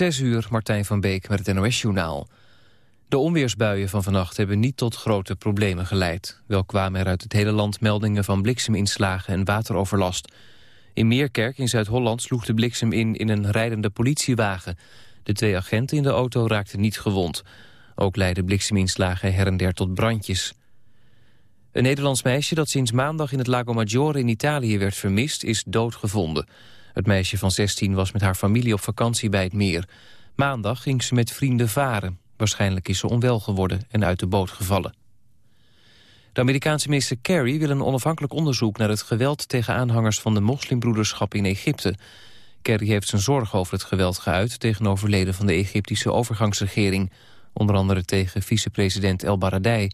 Zes uur, Martijn van Beek met het NOS-journaal. De onweersbuien van vannacht hebben niet tot grote problemen geleid. Wel kwamen er uit het hele land meldingen van blikseminslagen en wateroverlast. In Meerkerk in Zuid-Holland sloeg de bliksem in in een rijdende politiewagen. De twee agenten in de auto raakten niet gewond. Ook leidden blikseminslagen her en der tot brandjes. Een Nederlands meisje dat sinds maandag in het Lago Maggiore in Italië werd vermist... is doodgevonden. Het meisje van 16 was met haar familie op vakantie bij het meer. Maandag ging ze met vrienden varen. Waarschijnlijk is ze onwel geworden en uit de boot gevallen. De Amerikaanse minister Kerry wil een onafhankelijk onderzoek... naar het geweld tegen aanhangers van de moslimbroederschap in Egypte. Kerry heeft zijn zorg over het geweld geuit... tegenover leden van de Egyptische overgangsregering. Onder andere tegen vicepresident El Baradei.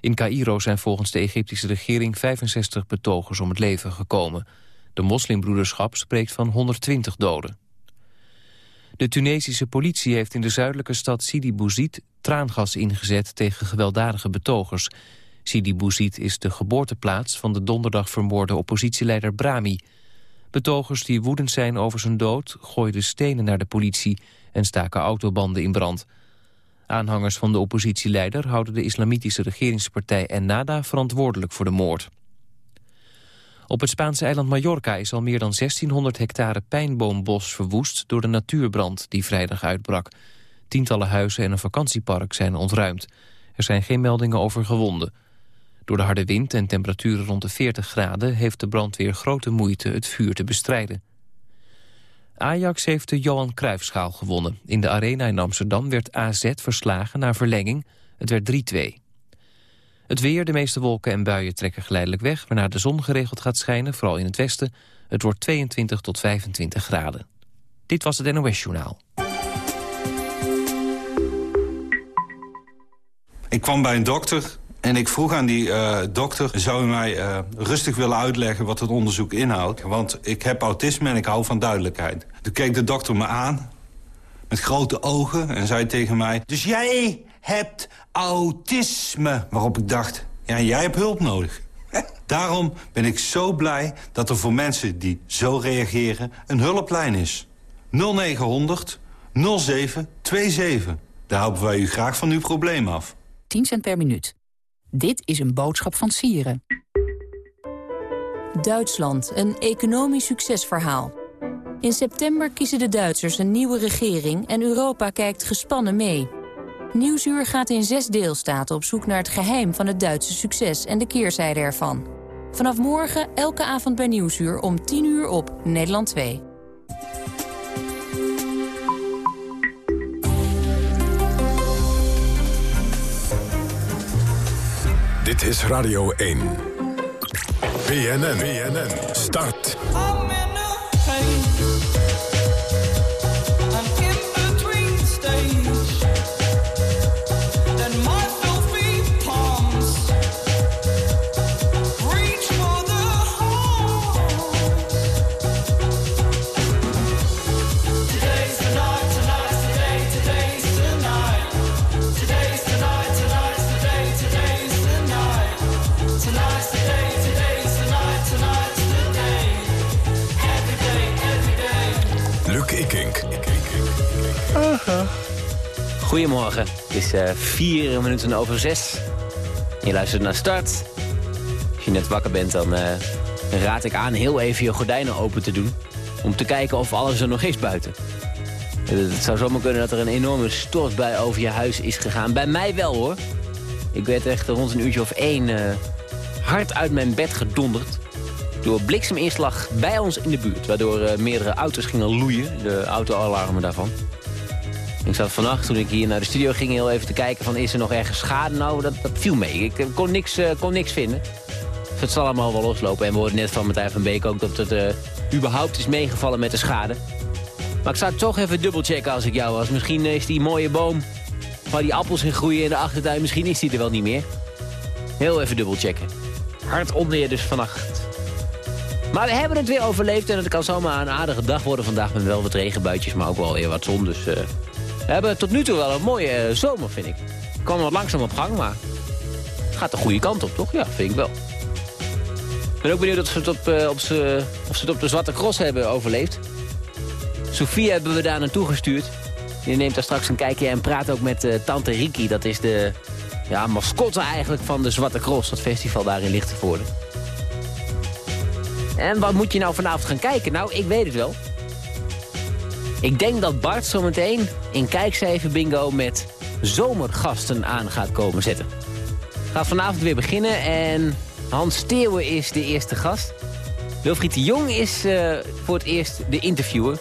In Cairo zijn volgens de Egyptische regering 65 betogers om het leven gekomen. De moslimbroederschap spreekt van 120 doden. De Tunesische politie heeft in de zuidelijke stad Sidi Bouzid traangas ingezet tegen gewelddadige betogers. Sidi Bouzid is de geboorteplaats van de donderdag vermoorde oppositieleider Brahmi. Betogers die woedend zijn over zijn dood gooiden stenen naar de politie en staken autobanden in brand. Aanhangers van de oppositieleider houden de islamitische regeringspartij Ennada verantwoordelijk voor de moord. Op het Spaanse eiland Mallorca is al meer dan 1600 hectare pijnboombos verwoest door de natuurbrand die vrijdag uitbrak. Tientallen huizen en een vakantiepark zijn ontruimd. Er zijn geen meldingen over gewonden. Door de harde wind en temperaturen rond de 40 graden heeft de brandweer grote moeite het vuur te bestrijden. Ajax heeft de Johan Cruijffschaal gewonnen. In de arena in Amsterdam werd AZ verslagen na verlenging. Het werd 3-2. Het weer, de meeste wolken en buien trekken geleidelijk weg... waarna de zon geregeld gaat schijnen, vooral in het westen. Het wordt 22 tot 25 graden. Dit was het NOS Journaal. Ik kwam bij een dokter en ik vroeg aan die uh, dokter... zou u mij uh, rustig willen uitleggen wat het onderzoek inhoudt? Want ik heb autisme en ik hou van duidelijkheid. Toen keek de dokter me aan met grote ogen en zei tegen mij... Dus jij hebt autisme. Waarop ik dacht, ja, jij hebt hulp nodig. Daarom ben ik zo blij dat er voor mensen die zo reageren een hulplijn is. 0900 0727. Daar helpen wij u graag van uw probleem af. 10 cent per minuut. Dit is een boodschap van Sieren. Duitsland, een economisch succesverhaal. In september kiezen de Duitsers een nieuwe regering en Europa kijkt gespannen mee. Nieuwsuur gaat in zes deelstaten op zoek naar het geheim van het Duitse succes en de keerzijde ervan. Vanaf morgen elke avond bij Nieuwsuur om 10 uur op Nederland 2. Dit is Radio 1. BNN, BNN, start. Goedemorgen, het is uh, vier minuten over zes. Je luistert naar Start. Als je net wakker bent, dan uh, raad ik aan heel even je gordijnen open te doen. Om te kijken of alles er nog is buiten. Het zou zomaar kunnen dat er een enorme stortbui over je huis is gegaan. Bij mij wel hoor. Ik werd echt rond een uurtje of één uh, hard uit mijn bed gedonderd. Door blikseminslag bij ons in de buurt. Waardoor meerdere auto's gingen loeien. De autoalarmen daarvan. Ik zat vannacht, toen ik hier naar de studio ging, heel even te kijken van is er nog ergens schade? Nou, dat, dat viel mee. Ik kon niks, uh, kon niks vinden. Dus het zal allemaal wel loslopen. En we hoorden net van Martijn van Beek ook dat het überhaupt is meegevallen met de schade. Maar ik zou toch even dubbelchecken als ik jou was. Misschien is die mooie boom waar die appels in groeien in de achtertuin, misschien is die er wel niet meer. Heel even dubbelchecken. Hard onweer dus vannacht. Maar we hebben het weer overleefd en het kan zomaar een aardige dag worden vandaag... met wel wat regenbuitjes, maar ook wel weer wat zon. Dus uh, we hebben tot nu toe wel een mooie eh, zomer, vind ik. Het kwam wat langzaam op gang, maar het gaat de goede kant op, toch? Ja, vind ik wel. Ik ben ook benieuwd of ze het op, uh, op, ze, of ze het op de Zwarte Cross hebben overleefd. Sofia hebben we daar naartoe gestuurd. Die neemt daar straks een kijkje en praat ook met Tante Riki. Dat is de ja, mascotte eigenlijk van de Zwarte Cross, dat festival daar in Lichtenvoorde. En wat moet je nou vanavond gaan kijken? Nou, ik weet het wel. Ik denk dat Bart zometeen in Kijkcijfer Bingo met zomergasten aan gaat komen zetten. Gaat vanavond weer beginnen en Hans Steeuwen is de eerste gast. Wilfried de Jong is uh, voor het eerst de interviewer.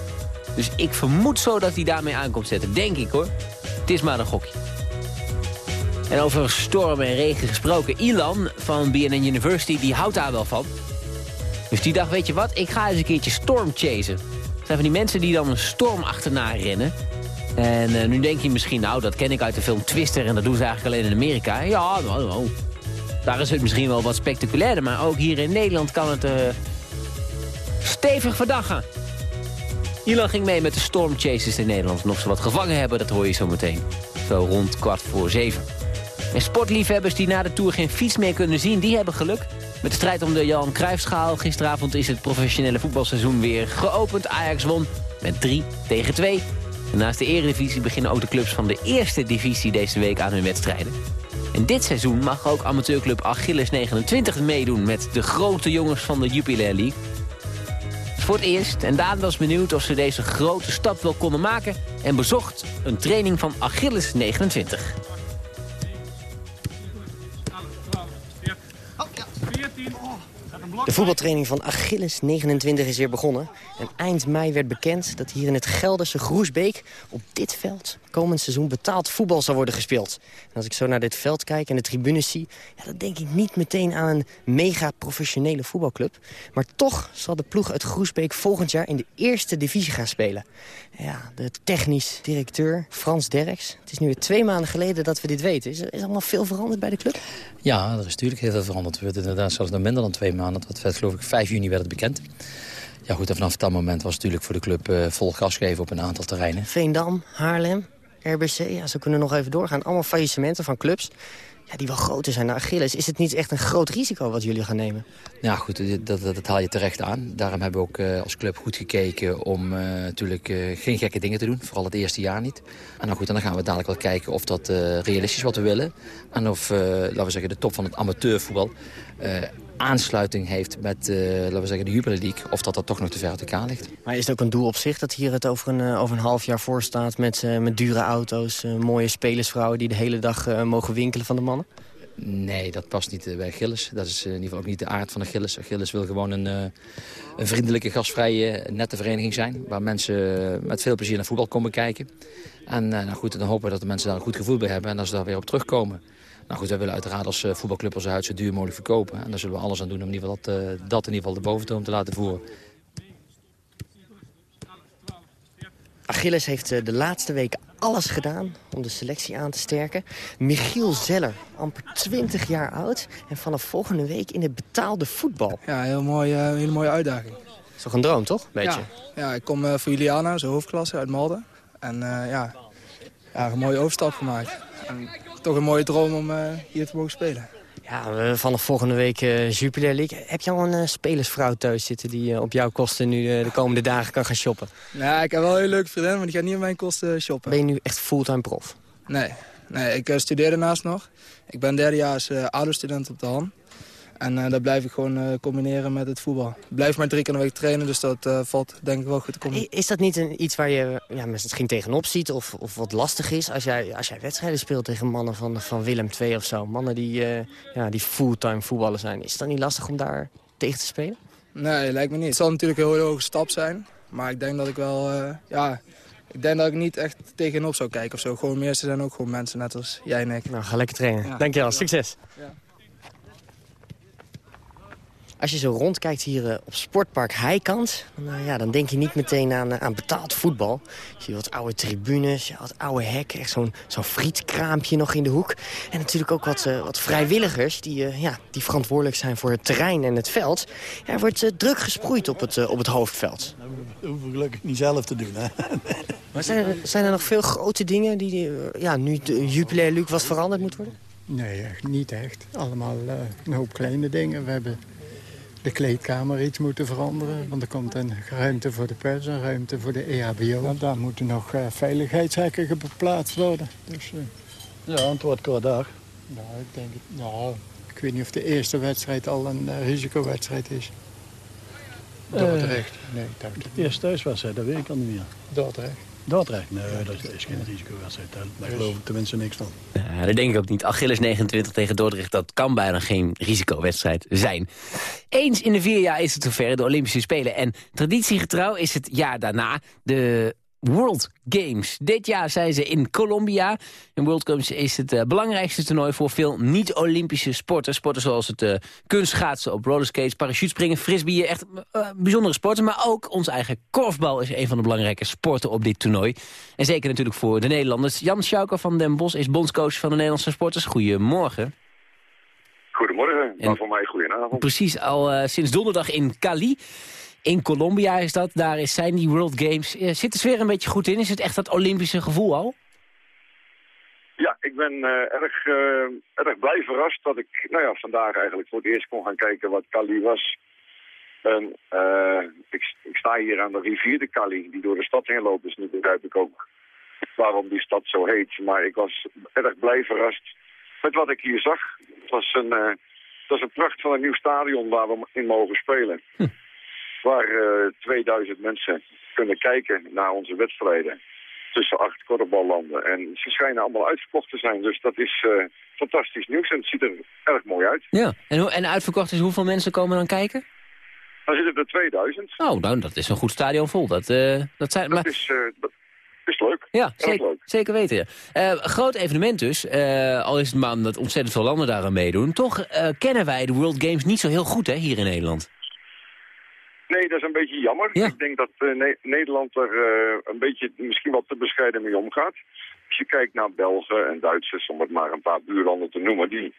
Dus ik vermoed zo dat hij daarmee aankomt zetten. Denk ik hoor. Het is maar een gokje. En over storm en regen gesproken. Ilan van BNN University, die houdt daar wel van. Dus die dacht, weet je wat, ik ga eens een keertje storm chasen. Het zijn van die mensen die dan een storm achterna rennen. En uh, nu denk je misschien, nou, dat ken ik uit de film Twister... en dat doen ze eigenlijk alleen in Amerika. Ja, nou, nou. daar is het misschien wel wat spectaculairder... maar ook hier in Nederland kan het uh, stevig verdaggen. Ilan ging mee met de stormchasers in Nederland. Nog ze wat gevangen hebben, dat hoor je zo meteen. Zo rond kwart voor zeven. En sportliefhebbers die na de Tour geen fiets meer kunnen zien, die hebben geluk. Met de strijd om de Jan Cruijffschaal. Gisteravond is het professionele voetbalseizoen weer geopend. Ajax won met 3 tegen 2. En naast de eredivisie beginnen ook de clubs van de eerste divisie deze week aan hun wedstrijden. En dit seizoen mag ook amateurclub Achilles 29 meedoen met de grote jongens van de Jupiler League. Voor het eerst en Daan was benieuwd of ze deze grote stap wel konden maken... en bezocht een training van Achilles 29. De voetbaltraining van Achilles 29 is weer begonnen. En eind mei werd bekend dat hier in het Gelderse Groesbeek... op dit veld komend seizoen betaald voetbal zal worden gespeeld. Als ik zo naar dit veld kijk en de tribunes zie... Ja, dan denk ik niet meteen aan een mega-professionele voetbalclub. Maar toch zal de ploeg uit Groesbeek volgend jaar in de eerste divisie gaan spelen. Ja, de technisch directeur Frans Derks. Het is nu twee maanden geleden dat we dit weten. Is er is allemaal veel veranderd bij de club? Ja, er is natuurlijk heel veel veranderd. We weten inderdaad zelfs nog minder dan twee maanden. Dat werd geloof ik 5 juni werd het bekend. Ja goed, en vanaf dat moment was het natuurlijk voor de club uh, vol gas geven op een aantal terreinen. Veendam, Haarlem, RBC, ja, ze kunnen nog even doorgaan. Allemaal faillissementen van clubs ja, die wel groter zijn naar Achilles. Is het niet echt een groot risico wat jullie gaan nemen? Ja, goed, dat, dat, haal je terecht aan. Daarom hebben we ook uh, als club goed gekeken om uh, natuurlijk uh, geen gekke dingen te doen. Vooral het eerste jaar niet. En nou goed, en dan gaan we dadelijk wel kijken of dat realistisch is wat we willen. En of, laten we zeggen, de top van het amateurvoetbal aansluiting heeft met uh, laten we zeggen, de Jubilee League... of dat dat toch nog te ver uit elkaar ligt. Maar is het ook een doel op zich dat hier het over een, uh, over een half jaar voor staat... met, uh, met dure auto's, mooie spelersvrouwen die de hele dag mogen winkelen van de mannen? Nee, dat past niet bij Gilles. Dat is in ieder geval ook niet de aard van de Gilles. Gilles wil gewoon een, een vriendelijke, gastvrije, nette vereniging zijn... waar mensen met veel plezier naar voetbal komen kijken. En nou goed, dan hopen we dat de mensen daar een goed gevoel bij hebben... en dat ze daar weer op terugkomen. Nou goed, wij willen uiteraard als uh, voetbalclub onze huid zo duur mogelijk verkopen. En daar zullen we alles aan doen om in ieder geval dat, uh, dat in ieder geval de boventoon te laten voeren. Achilles heeft uh, de laatste weken alles gedaan om de selectie aan te sterken. Michiel Zeller, amper 20 jaar oud. En vanaf volgende week in het betaalde voetbal. Ja, heel mooi, uh, hele mooie uitdaging. Dat is toch een droom, toch? Beetje? Ja, ja ik kom uh, voor Juliana, zijn hoofdklasse uit Malden. En ja, ja, een mooie overstap gemaakt. En toch een mooie droom om uh, hier te mogen spelen. Ja, vanaf volgende week uh, Jupiler League. Heb je al een uh, spelersvrouw thuis zitten die op jouw kosten nu de komende dagen kan gaan shoppen? Ja, ik heb wel een hele leuke vriendin, maar die gaat niet op mijn kosten shoppen. Ben je nu echt fulltime prof? Nee, nee ik studeer daarnaast nog. Ik ben derdejaars ADO-student op de hand. En uh, dat blijf ik gewoon uh, combineren met het voetbal. Ik blijf maar drie keer in de week trainen, dus dat uh, valt denk ik wel goed te komen. Is dat niet een, iets waar je ja, misschien tegenop ziet of, of wat lastig is... Als jij, als jij wedstrijden speelt tegen mannen van, van Willem II of zo? Mannen die, ja, die fulltime voetballen zijn. Is het dan niet lastig om daar tegen te spelen? Nee, lijkt me niet. Het zal natuurlijk een hele hoge stap zijn. Maar ik denk dat ik wel... ja, ik denk dat ik niet echt tegenop zou kijken of zo. Gewoon meer, ze zijn ook gewoon mensen net als jij en ik. Nou, ga lekker trainen. Ja. Dankjewel, succes. Ja. Als je zo rondkijkt hier uh, op Sportpark Heikant... Dan, uh, ja, dan denk je niet meteen aan, uh, aan betaald voetbal. Je ziet wat oude tribunes, wat oude hekken. Echt zo'n zo'n frietkraampje nog in de hoek. En natuurlijk ook wat, wat vrijwilligers die, ja, die verantwoordelijk zijn voor het terrein en het veld. Ja, er wordt druk gesproeid op het, op het hoofdveld. Dat hoeven we gelukkig niet zelf te doen. Hè? Maar zijn er, zijn er nog veel grote dingen die ja, nu de Jupiler Luc wat veranderd moet worden? Nee, echt niet echt. Allemaal een hoop kleine dingen. We hebben de kleedkamer iets moeten veranderen. Want er komt een ruimte voor de pers en ruimte voor de EHBO. En daar moeten nog uh, veiligheidshekken geplaatst worden. Dus, uh, ja, het wordt kort dag. Nou, ik denk het. Nou, ik weet niet of de eerste wedstrijd al een uh, risicowedstrijd is. Dordrecht. Nee, dacht de eerste thuiswedstrijd, dat weet ik al niet meer. Dordrecht. Dordrecht? Nee, dat is geen risicowedstrijd. Daar geloof ik tenminste niks van. Ja, dat denk ik ook niet. Achilles 29 tegen Dordrecht, dat kan bijna geen risicowedstrijd zijn. Eens in de vier jaar is het zover, de Olympische Spelen. En traditiegetrouw is het jaar daarna de World Games. Dit jaar zijn ze in Colombia. En World Games is het uh, belangrijkste toernooi voor veel niet-Olympische sporten. Sporten zoals het uh, kunstschaatsen op rollerskates, parachutespringen, frisbeeën. Echt uh, bijzondere sporten. Maar ook ons eigen korfbal is een van de belangrijke sporten op dit toernooi. En zeker natuurlijk voor de Nederlanders. Jan Schauker van Den Bosch is bondscoach van de Nederlandse sporters. Goedemorgen. Goedemorgen, maar voor mij goedenavond. Precies, al sinds donderdag in Cali. In Colombia is dat, daar is, zijn die World Games. Zit de sfeer een beetje goed in? Is het echt dat Olympische gevoel al? Ja, ik ben uh, erg, uh, erg blij verrast dat ik nou ja, vandaag eigenlijk voor het eerst kon gaan kijken wat Cali was. En, uh, ik, ik, sta hier aan de rivier de Cali, die door de stad heen loopt. Dus nu begrijp ik ook waarom die stad zo heet. Maar ik was erg blij verrast met wat ik hier zag. Het was een, het was een pracht van een nieuw stadion waar we in mogen spelen. Hm waar uh, 2000 mensen kunnen kijken naar onze wedstrijden tussen acht korfballanden. En ze schijnen allemaal uitverkocht te zijn, dus dat is uh, fantastisch nieuws en het ziet er erg mooi uit. Ja, en, en uitverkocht is hoeveel mensen komen dan kijken? Dan zitten er 2000. Oh, nou, dat is een goed stadion vol. Dat, uh, dat, zijn, dat, maar... is, uh, dat is leuk. Ja, zeker, leuk. zeker weten. Ja. groot evenement dus, al is het maar dat ontzettend veel landen daaraan meedoen. Toch kennen wij de World Games niet zo heel goed hè, hier in Nederland. Nee, dat is een beetje jammer. Ja. Ik denk dat uh, ne Nederland er uh, een beetje misschien wat te bescheiden mee omgaat. Als je kijkt naar Belgen en Duitsers, om het maar een paar buurlanden te noemen... die,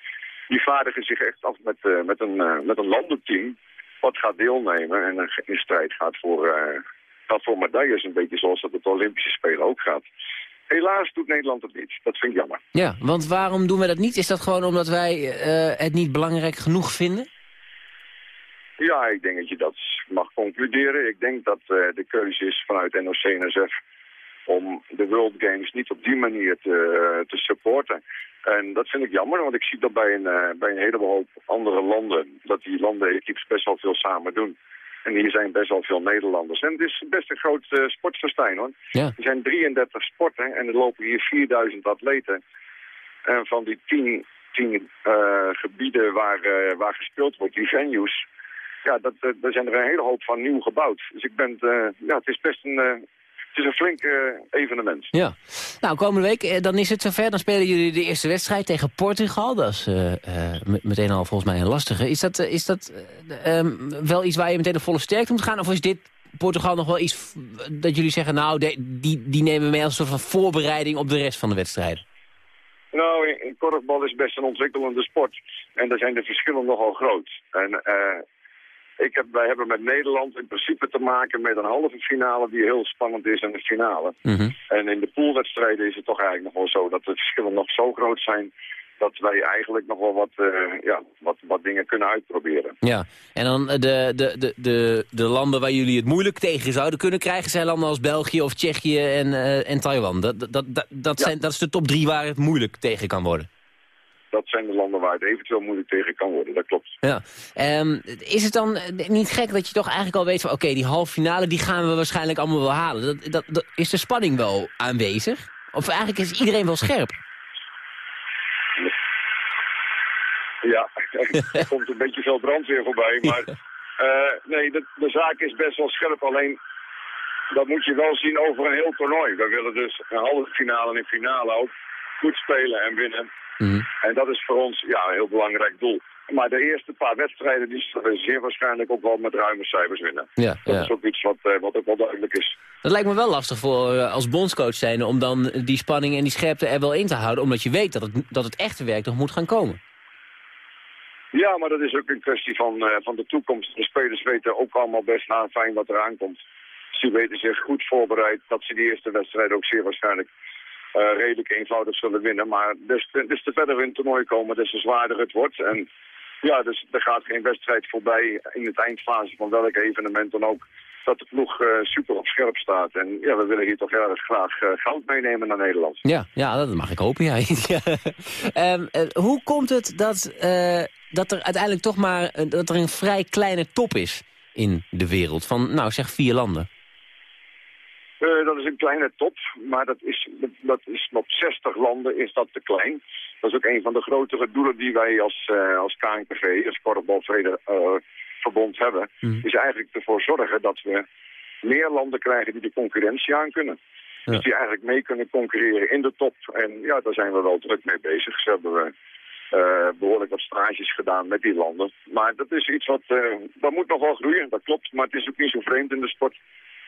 die vaardigen zich echt af met, uh, met, een, met een landenteam wat gaat deelnemen... en in strijd gaat voor, gaat voor medailles, een beetje zoals dat het Olympische Spelen ook gaat. Helaas doet Nederland het niet. Dat vind ik jammer. Ja, want waarom doen we dat niet? Is dat gewoon omdat wij het niet belangrijk genoeg vinden? Ja, ik denk dat je dat mag concluderen. Ik denk dat uh, de keuze is vanuit NOC-NSF om de World Games niet op die manier te, uh, te supporten. En dat vind ik jammer, want ik zie dat bij een, uh, bij een heleboel andere landen, dat die landen best wel veel samen doen. En hier zijn best wel veel Nederlanders. En het is best een groot uh, sportfestijn hoor. Ja. Er zijn 33 sporten en er lopen hier 4000 atleten. En van die 10, 10 gebieden waar, waar gespeeld wordt, die venues, ja, dat, uh, er zijn er een hele hoop van nieuw gebouwd. Dus ik ben, uh, ja, het is best een, uh, het is een flink evenement. Ja. Nou, komende week, dan is het zover. Dan spelen jullie de eerste wedstrijd tegen Portugal. Dat is meteen al volgens mij een lastige. Is dat, is dat um, wel iets waar je meteen de volle sterkte moet gaan? Of is dit Portugal nog wel iets dat jullie zeggen... nou, de, die, die nemen we mee als een soort van voorbereiding op de rest van de wedstrijden? Nou, in, korfbal is best een ontwikkelende sport. En daar zijn de verschillen nogal groot. En ik heb, wij hebben met Nederland in principe te maken met een halve finale die heel spannend is en een finale. Mm En in de poolwedstrijden is het toch eigenlijk nog wel zo dat de verschillen nog zo groot zijn dat wij eigenlijk nog wel wat, uh, ja, wat, wat dingen kunnen uitproberen. Ja, en dan de, de, de, de, de landen waar jullie het moeilijk tegen zouden kunnen krijgen... zijn landen als België of Tsjechië en, uh, en Taiwan. Dat, dat, dat, dat, ja. zijn, dat is de top drie waar het moeilijk tegen kan worden dat zijn de landen waar het eventueel moeilijk tegen kan worden. Dat klopt. Ja. Um, is het dan niet gek dat je toch eigenlijk al weet van... oké, okay, die halve finale die gaan we waarschijnlijk allemaal wel halen. Dat, dat, dat, is de spanning wel aanwezig? Of eigenlijk is iedereen wel scherp? Ja, er komt een beetje veel brandweer voorbij. Maar uh, nee, de, de zaak is best wel scherp. Alleen, dat moet je wel zien over een heel toernooi. We willen dus een halve finale en een finale ook goed spelen en winnen. Mm. En dat is voor ons ja, een heel belangrijk doel. Maar de eerste paar wedstrijden die zeer waarschijnlijk ook wel met ruime cijfers winnen. Ja, dat ja. is ook iets wat, uh, wat ook wel duidelijk is. Dat lijkt me wel lastig voor uh, als bondscoach zijn om dan die spanning en die scherpte er wel in te houden. Omdat je weet dat het, dat het echte werk nog moet gaan komen. Ja, maar dat is ook een kwestie van, uh, van de toekomst. De spelers weten ook allemaal best na fijn wat er aankomt. Ze weten zich goed voorbereid dat ze die eerste wedstrijd ook zeer waarschijnlijk uh, redelijk eenvoudig zullen winnen. Maar des te, des te verder in het toernooi komen, des te zwaarder het wordt. En Ja, dus er gaat geen wedstrijd voorbij in het eindfase van welk evenement dan ook dat de ploeg uh, super op scherp staat. En ja, we willen hier toch heel erg graag uh, goud meenemen naar Nederland. Ja, ja, dat mag ik hopen, ja. uh, hoe komt het dat, dat er uiteindelijk toch maar dat er een vrij kleine top is in de wereld? Van, nou, zeg vier landen. Dat is een kleine top, maar dat is, dat is op 60 landen is dat te klein. Dat is ook een van de grotere doelen die wij als, als KNKV, als korfbalvereniging verbond hebben, mhm. is eigenlijk ervoor zorgen dat we meer landen krijgen die de concurrentie aan kunnen. Dus die eigenlijk mee kunnen concurreren in de top. En ja, daar zijn we wel druk mee bezig. Ze hebben we uh, behoorlijk wat stages gedaan met die landen. Maar dat is iets wat, uh, dat moet nog wel groeien, dat klopt. Maar het is ook niet zo vreemd in de sport.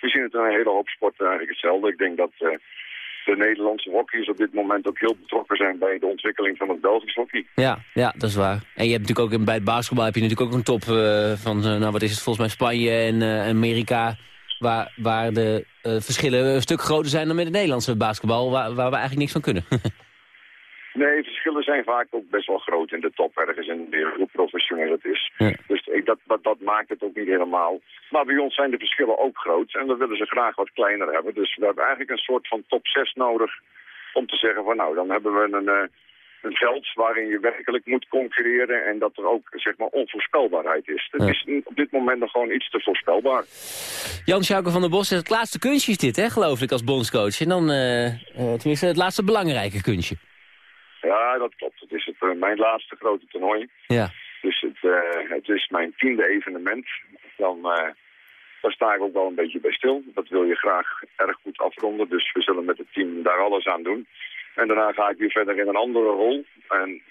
We zien het in een hele hoop sporten eigenlijk hetzelfde. Ik denk dat uh, de Nederlandse hockey's op dit moment ook heel betrokken zijn bij de ontwikkeling van het Belgisch hockey. Ja, ja, dat is waar. En je hebt natuurlijk ook bij het basketbal heb je natuurlijk ook een top uh, van, uh, nou wat is het, volgens mij Spanje en Amerika, waar, waar de verschillen een stuk groter zijn dan met het Nederlandse basketbal, waar, waar we eigenlijk niks van kunnen. Nee, verschillen zijn vaak ook best wel groot in de top ergens in de wereld, hoe professioneel het is. Dus dat, dat, dat, maakt het ook niet helemaal. Maar bij ons zijn de verschillen ook groot en we willen ze graag wat kleiner hebben. Dus we hebben eigenlijk een soort van top 6 nodig om te zeggen van nou, dan hebben we een, uh, een veld waarin je werkelijk moet concurreren en dat er ook zeg maar onvoorspelbaarheid is. Het is op dit moment nog gewoon iets te voorspelbaar. Jan Schauke van der Bos, het laatste kunstje is dit hè, geloof ik, als bondscoach. En dan uh, uh, tenminste het laatste belangrijke kunstje. Ja, dat klopt. Het is het, uh, mijn laatste grote toernooi. Ja. Dus het, uh, het is mijn tiende evenement. Dan, uh, daar sta ik ook wel een beetje bij stil. Dat wil je graag erg goed afronden. Dus we zullen met het team daar alles aan doen. En daarna ga ik weer verder in een andere rol. En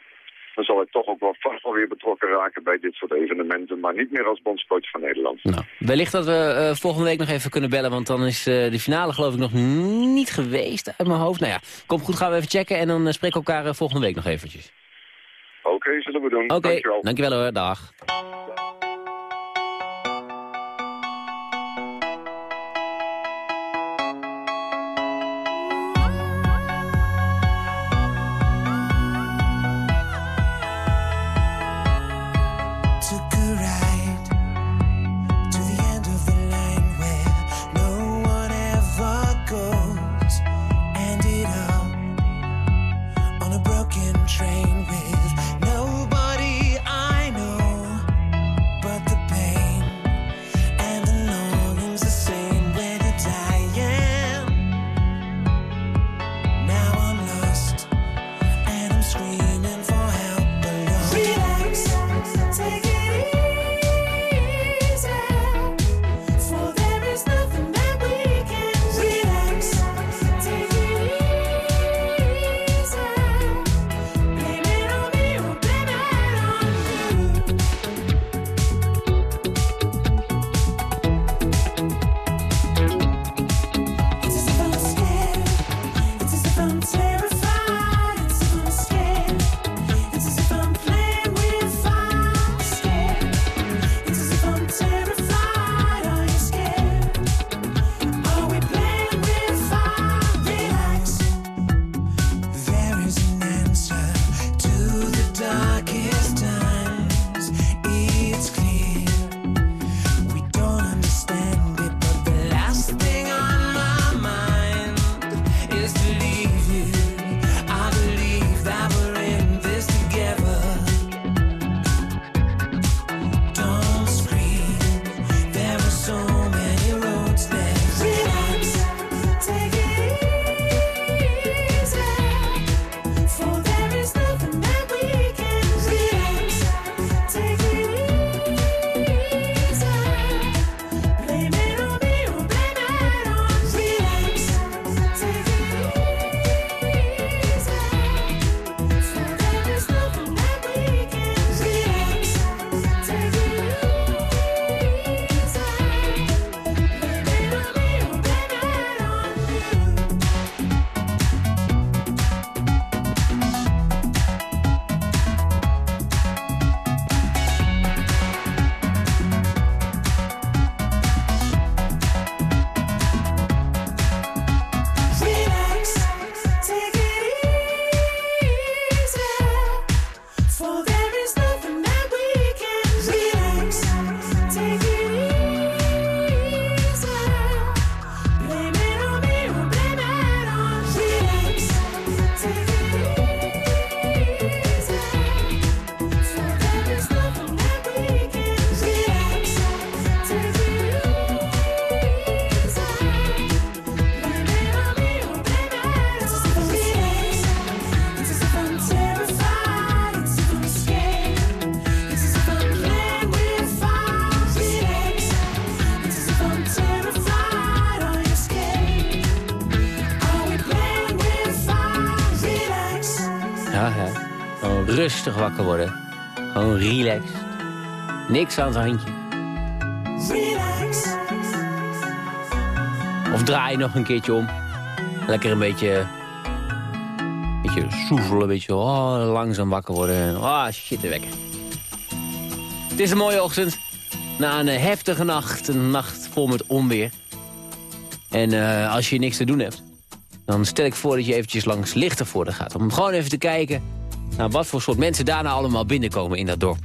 dan zal ik toch ook wel vast wel weer betrokken raken bij dit soort evenementen. Maar niet meer als bondscoach van Nederland. Nou, wellicht dat we uh, volgende week nog even kunnen bellen. Want dan is uh, de finale geloof ik nog niet geweest uit mijn hoofd. Nou ja, kom goed, gaan we even checken. En dan uh, spreken we elkaar volgende week nog eventjes. Oké, okay, zullen we doen. Oké, okay, dankjewel. dankjewel hoor. Dag. Rustig wakker worden. Gewoon relaxed. Niks aan het handje. Relax. Of draai nog een keertje om. Lekker een beetje... beetje soezelen, een beetje oh, langzaam wakker worden. Ah, oh, shit, wekker. Het is een mooie ochtend. Na een eh, heftige nacht, een nacht vol met onweer. En uh, als je niks te doen hebt, dan stel ik voor dat je eventjes langs Lichtervoorde gaat. Om gewoon even te kijken naar wat voor soort mensen daarna allemaal binnenkomen in dat dorp.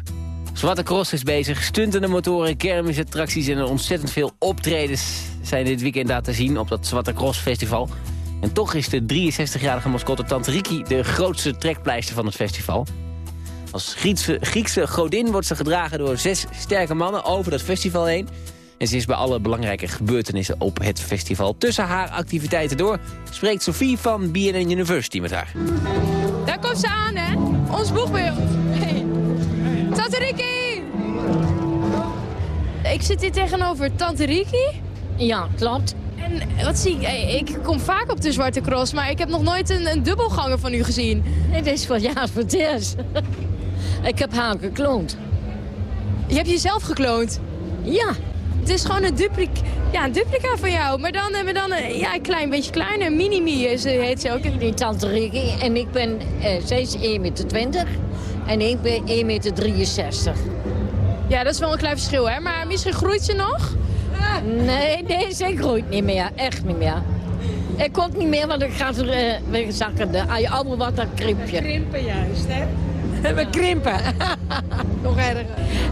Zwarte Cross is bezig, stuntende motoren, kermisattracties en ontzettend veel optredens zijn dit weekend daar te zien op dat Zwarte Cross Festival. En toch is de 63-jarige mascotte Tante Riki de grootste trekpleister van het festival. Als Griekse, Griekse godin wordt ze gedragen door zes sterke mannen over dat festival heen. En ze is bij alle belangrijke gebeurtenissen op het festival. Tussen haar activiteiten door spreekt Sophie van BNN University met haar. Daar komt ze aan, hè? Ons boegbeeld. Hey. Tante Riki! Ik zit hier tegenover Tante Riki. Ja, klopt. En wat zie ik? Ik kom vaak op de Zwarte Cross, maar ik heb nog nooit een, een dubbelganger van u gezien. Nee, dit is voor ja, voor het eerst. ik heb haar gekloond. Je hebt jezelf gekloond? Ja. Het is gewoon een, duplic ja, een duplica van jou, maar dan, maar dan ja, een klein beetje kleiner. Mini-me heet ze ook. Die tante Riki en ik ben, eh, zij is 1,20 meter en ik ben 1,63 meter. Ja, dat is wel een klein verschil, hè? Maar misschien groeit ze nog? Nee, nee, ze groeit niet meer. Echt niet meer. Ik kom niet meer, want ik ga er uh, wegzakken. Als je allemaal wat, dan krimp je. We krimpen juist, hè? We krimpen. Nog erger.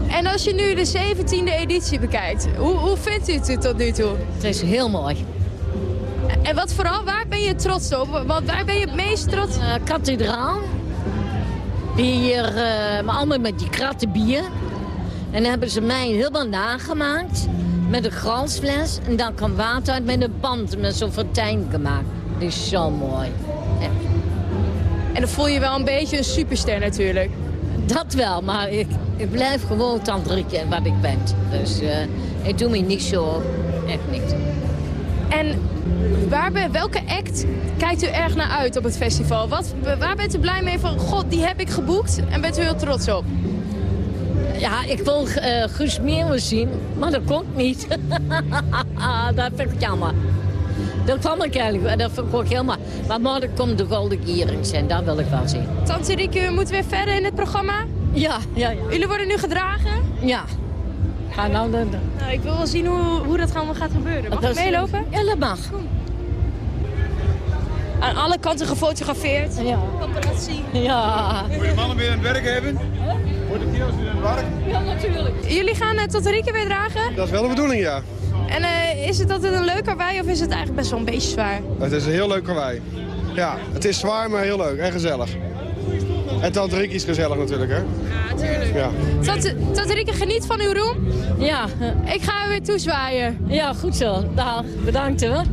En als je nu de 17e editie bekijkt, hoe, hoe vindt u het tot nu toe? Het is heel mooi. En wat vooral, waar ben je trots op? Want waar ben je het meest trots op? Uh, kathedraal. Hier, uh, allemaal met die kratten bier. En dan hebben ze mij helemaal nagemaakt met een glansfles. En dan kwam water uit met een band, met zo'n fontein gemaakt. Dat is zo mooi. En dan voel je wel een beetje een superster natuurlijk. Dat wel, maar ik, ik blijf gewoon tandrikken wat ik ben. Dus uh, ik doe me niet zo, echt niet. En waar ben, welke act kijkt u erg naar uit op het festival? Wat, waar bent u blij mee van, god, die heb ik geboekt en bent u heel trots op? Ja, ik wil uh, Guus Meeuwen zien, maar dat komt niet. dat vind ik jammer. Dat kwam ik eigenlijk, dat vind ik ook helemaal. Maar morgen komt de Golden Earrings en dat wil ik wel zien. Tante Rieke, we moeten weer verder in het programma? Ja, ja, ja. Jullie worden nu gedragen? Ja. Ga nou, de, nou ik wil wel zien hoe, hoe dat allemaal gaat gebeuren. Mag ik meelopen? Ja, dat mag. Kom. Aan alle kanten gefotografeerd. Ja. Paparazzi. Ja. Moet je de mannen weer aan het werk hebben? Moet de kilo's weer aan het werk? Ja, natuurlijk. Jullie gaan uh, tot Rieke weer dragen? Dat is wel de bedoeling, ja. En uh, is het altijd een leuk karwei of is het eigenlijk best wel een beetje zwaar? Het is een heel leuk karwei. Ja, het is zwaar, maar heel leuk en gezellig. En Tante Rieke is gezellig natuurlijk, hè? Ja, natuurlijk. Ja. Tante, Tante Rieke, geniet van uw roem. Ja. Ik ga u weer toezwaaien. Ja, goed zo. Dag. Bedankt hoor.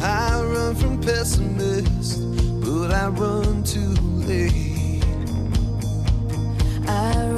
I run from pessimists, but I run too late. I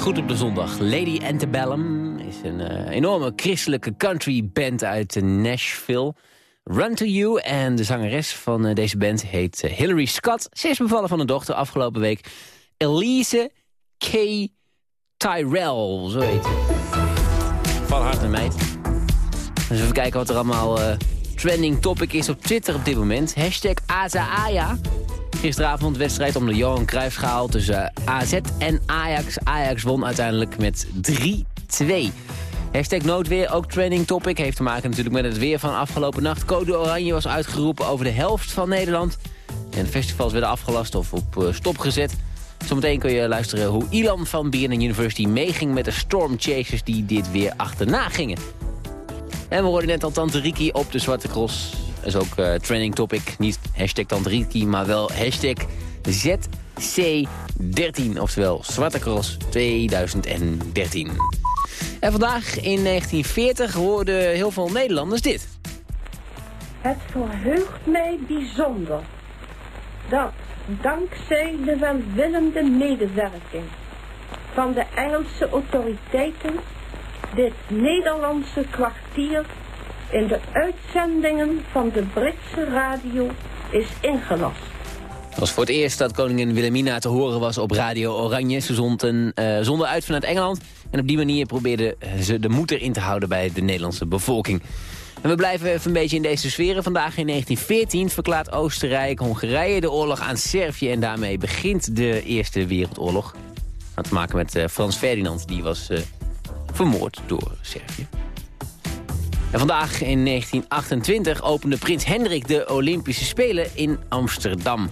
Goed op de zondag. Lady Antebellum is een eh, enorme christelijke country band uit Nashville. Run to You en de zangeres van eh, deze band heet eh, Hillary Scott. Ze is bevallen van een dochter afgelopen week. Elise K. Tyrell, zo heet ze. Van hart en meid. Dus even kijken wat er allemaal trending topic is op Twitter op dit moment. Hashtag Azaaya. Gisteravond wedstrijd om de Johan Cruijffschaal tussen AZ en Ajax. Ajax won uiteindelijk met 3-2. Hashtag noodweer, ook trending topic. Heeft te maken natuurlijk met het weer van afgelopen nacht. Code Oranje was uitgeroepen over de helft van Nederland. En festivals werden afgelast of op eh, stop gezet. Zometeen kun je luisteren hoe Ilan van BNN University meeging met de Storm Chasers die dit weer achterna gingen. En we hoorden net al Tante Riki op de Zwarte Cross. Is ook eh, trending topic. Niet hashtag Tante Riki, maar wel hashtag ZC13. Oftewel Zwarte Cross 2013. En vandaag in 1940 hoorden heel veel Nederlanders dit. Het verheugt mij bijzonder dat dankzij de welwillende medewerking van de Engelse autoriteiten dit Nederlandse kwartier in de uitzendingen van de Britse radio is ingelast. Het was voor het eerst dat koningin Wilhelmina te horen was op Radio Oranje. Ze zond een, eh, zonden uit vanuit Engeland. En op die manier probeerde ze de moed erin te houden bij de Nederlandse bevolking. En we blijven even een beetje in deze sferen. Vandaag in 1914 verklaart Oostenrijk Hongarije de oorlog aan Servië. En daarmee begint de Eerste Wereldoorlog. Had te maken met eh, Frans Ferdinand. Die was eh, vermoord door Servië. En vandaag in 1928 opende prins Hendrik de Olympische Spelen in Amsterdam.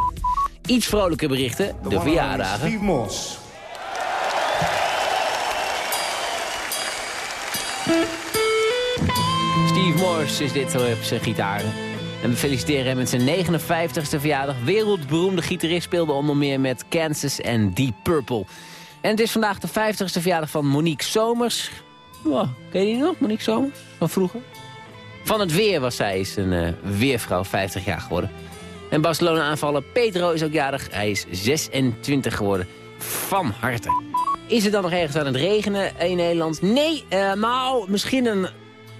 Iets vrolijke berichten, de verjaardagen. Steve Moss. Steve Morse is dit op zijn gitaar. En we feliciteren hem met zijn 59ste verjaardag. Wereldberoemde gitarist speelde onder meer met Kansas en Deep Purple. En het is vandaag de 50ste verjaardag van Monique Somers. Oh, ken je die nog, Monique Somers? Van vroeger? Van het weer was zij, is een uh, weervrouw, 50 jaar geworden. En Barcelona aanvallen Pedro is ook jarig. Hij is 26 geworden. Van harte. Is het dan nog ergens aan het regenen in Nederland? Nee, uh, maar misschien een,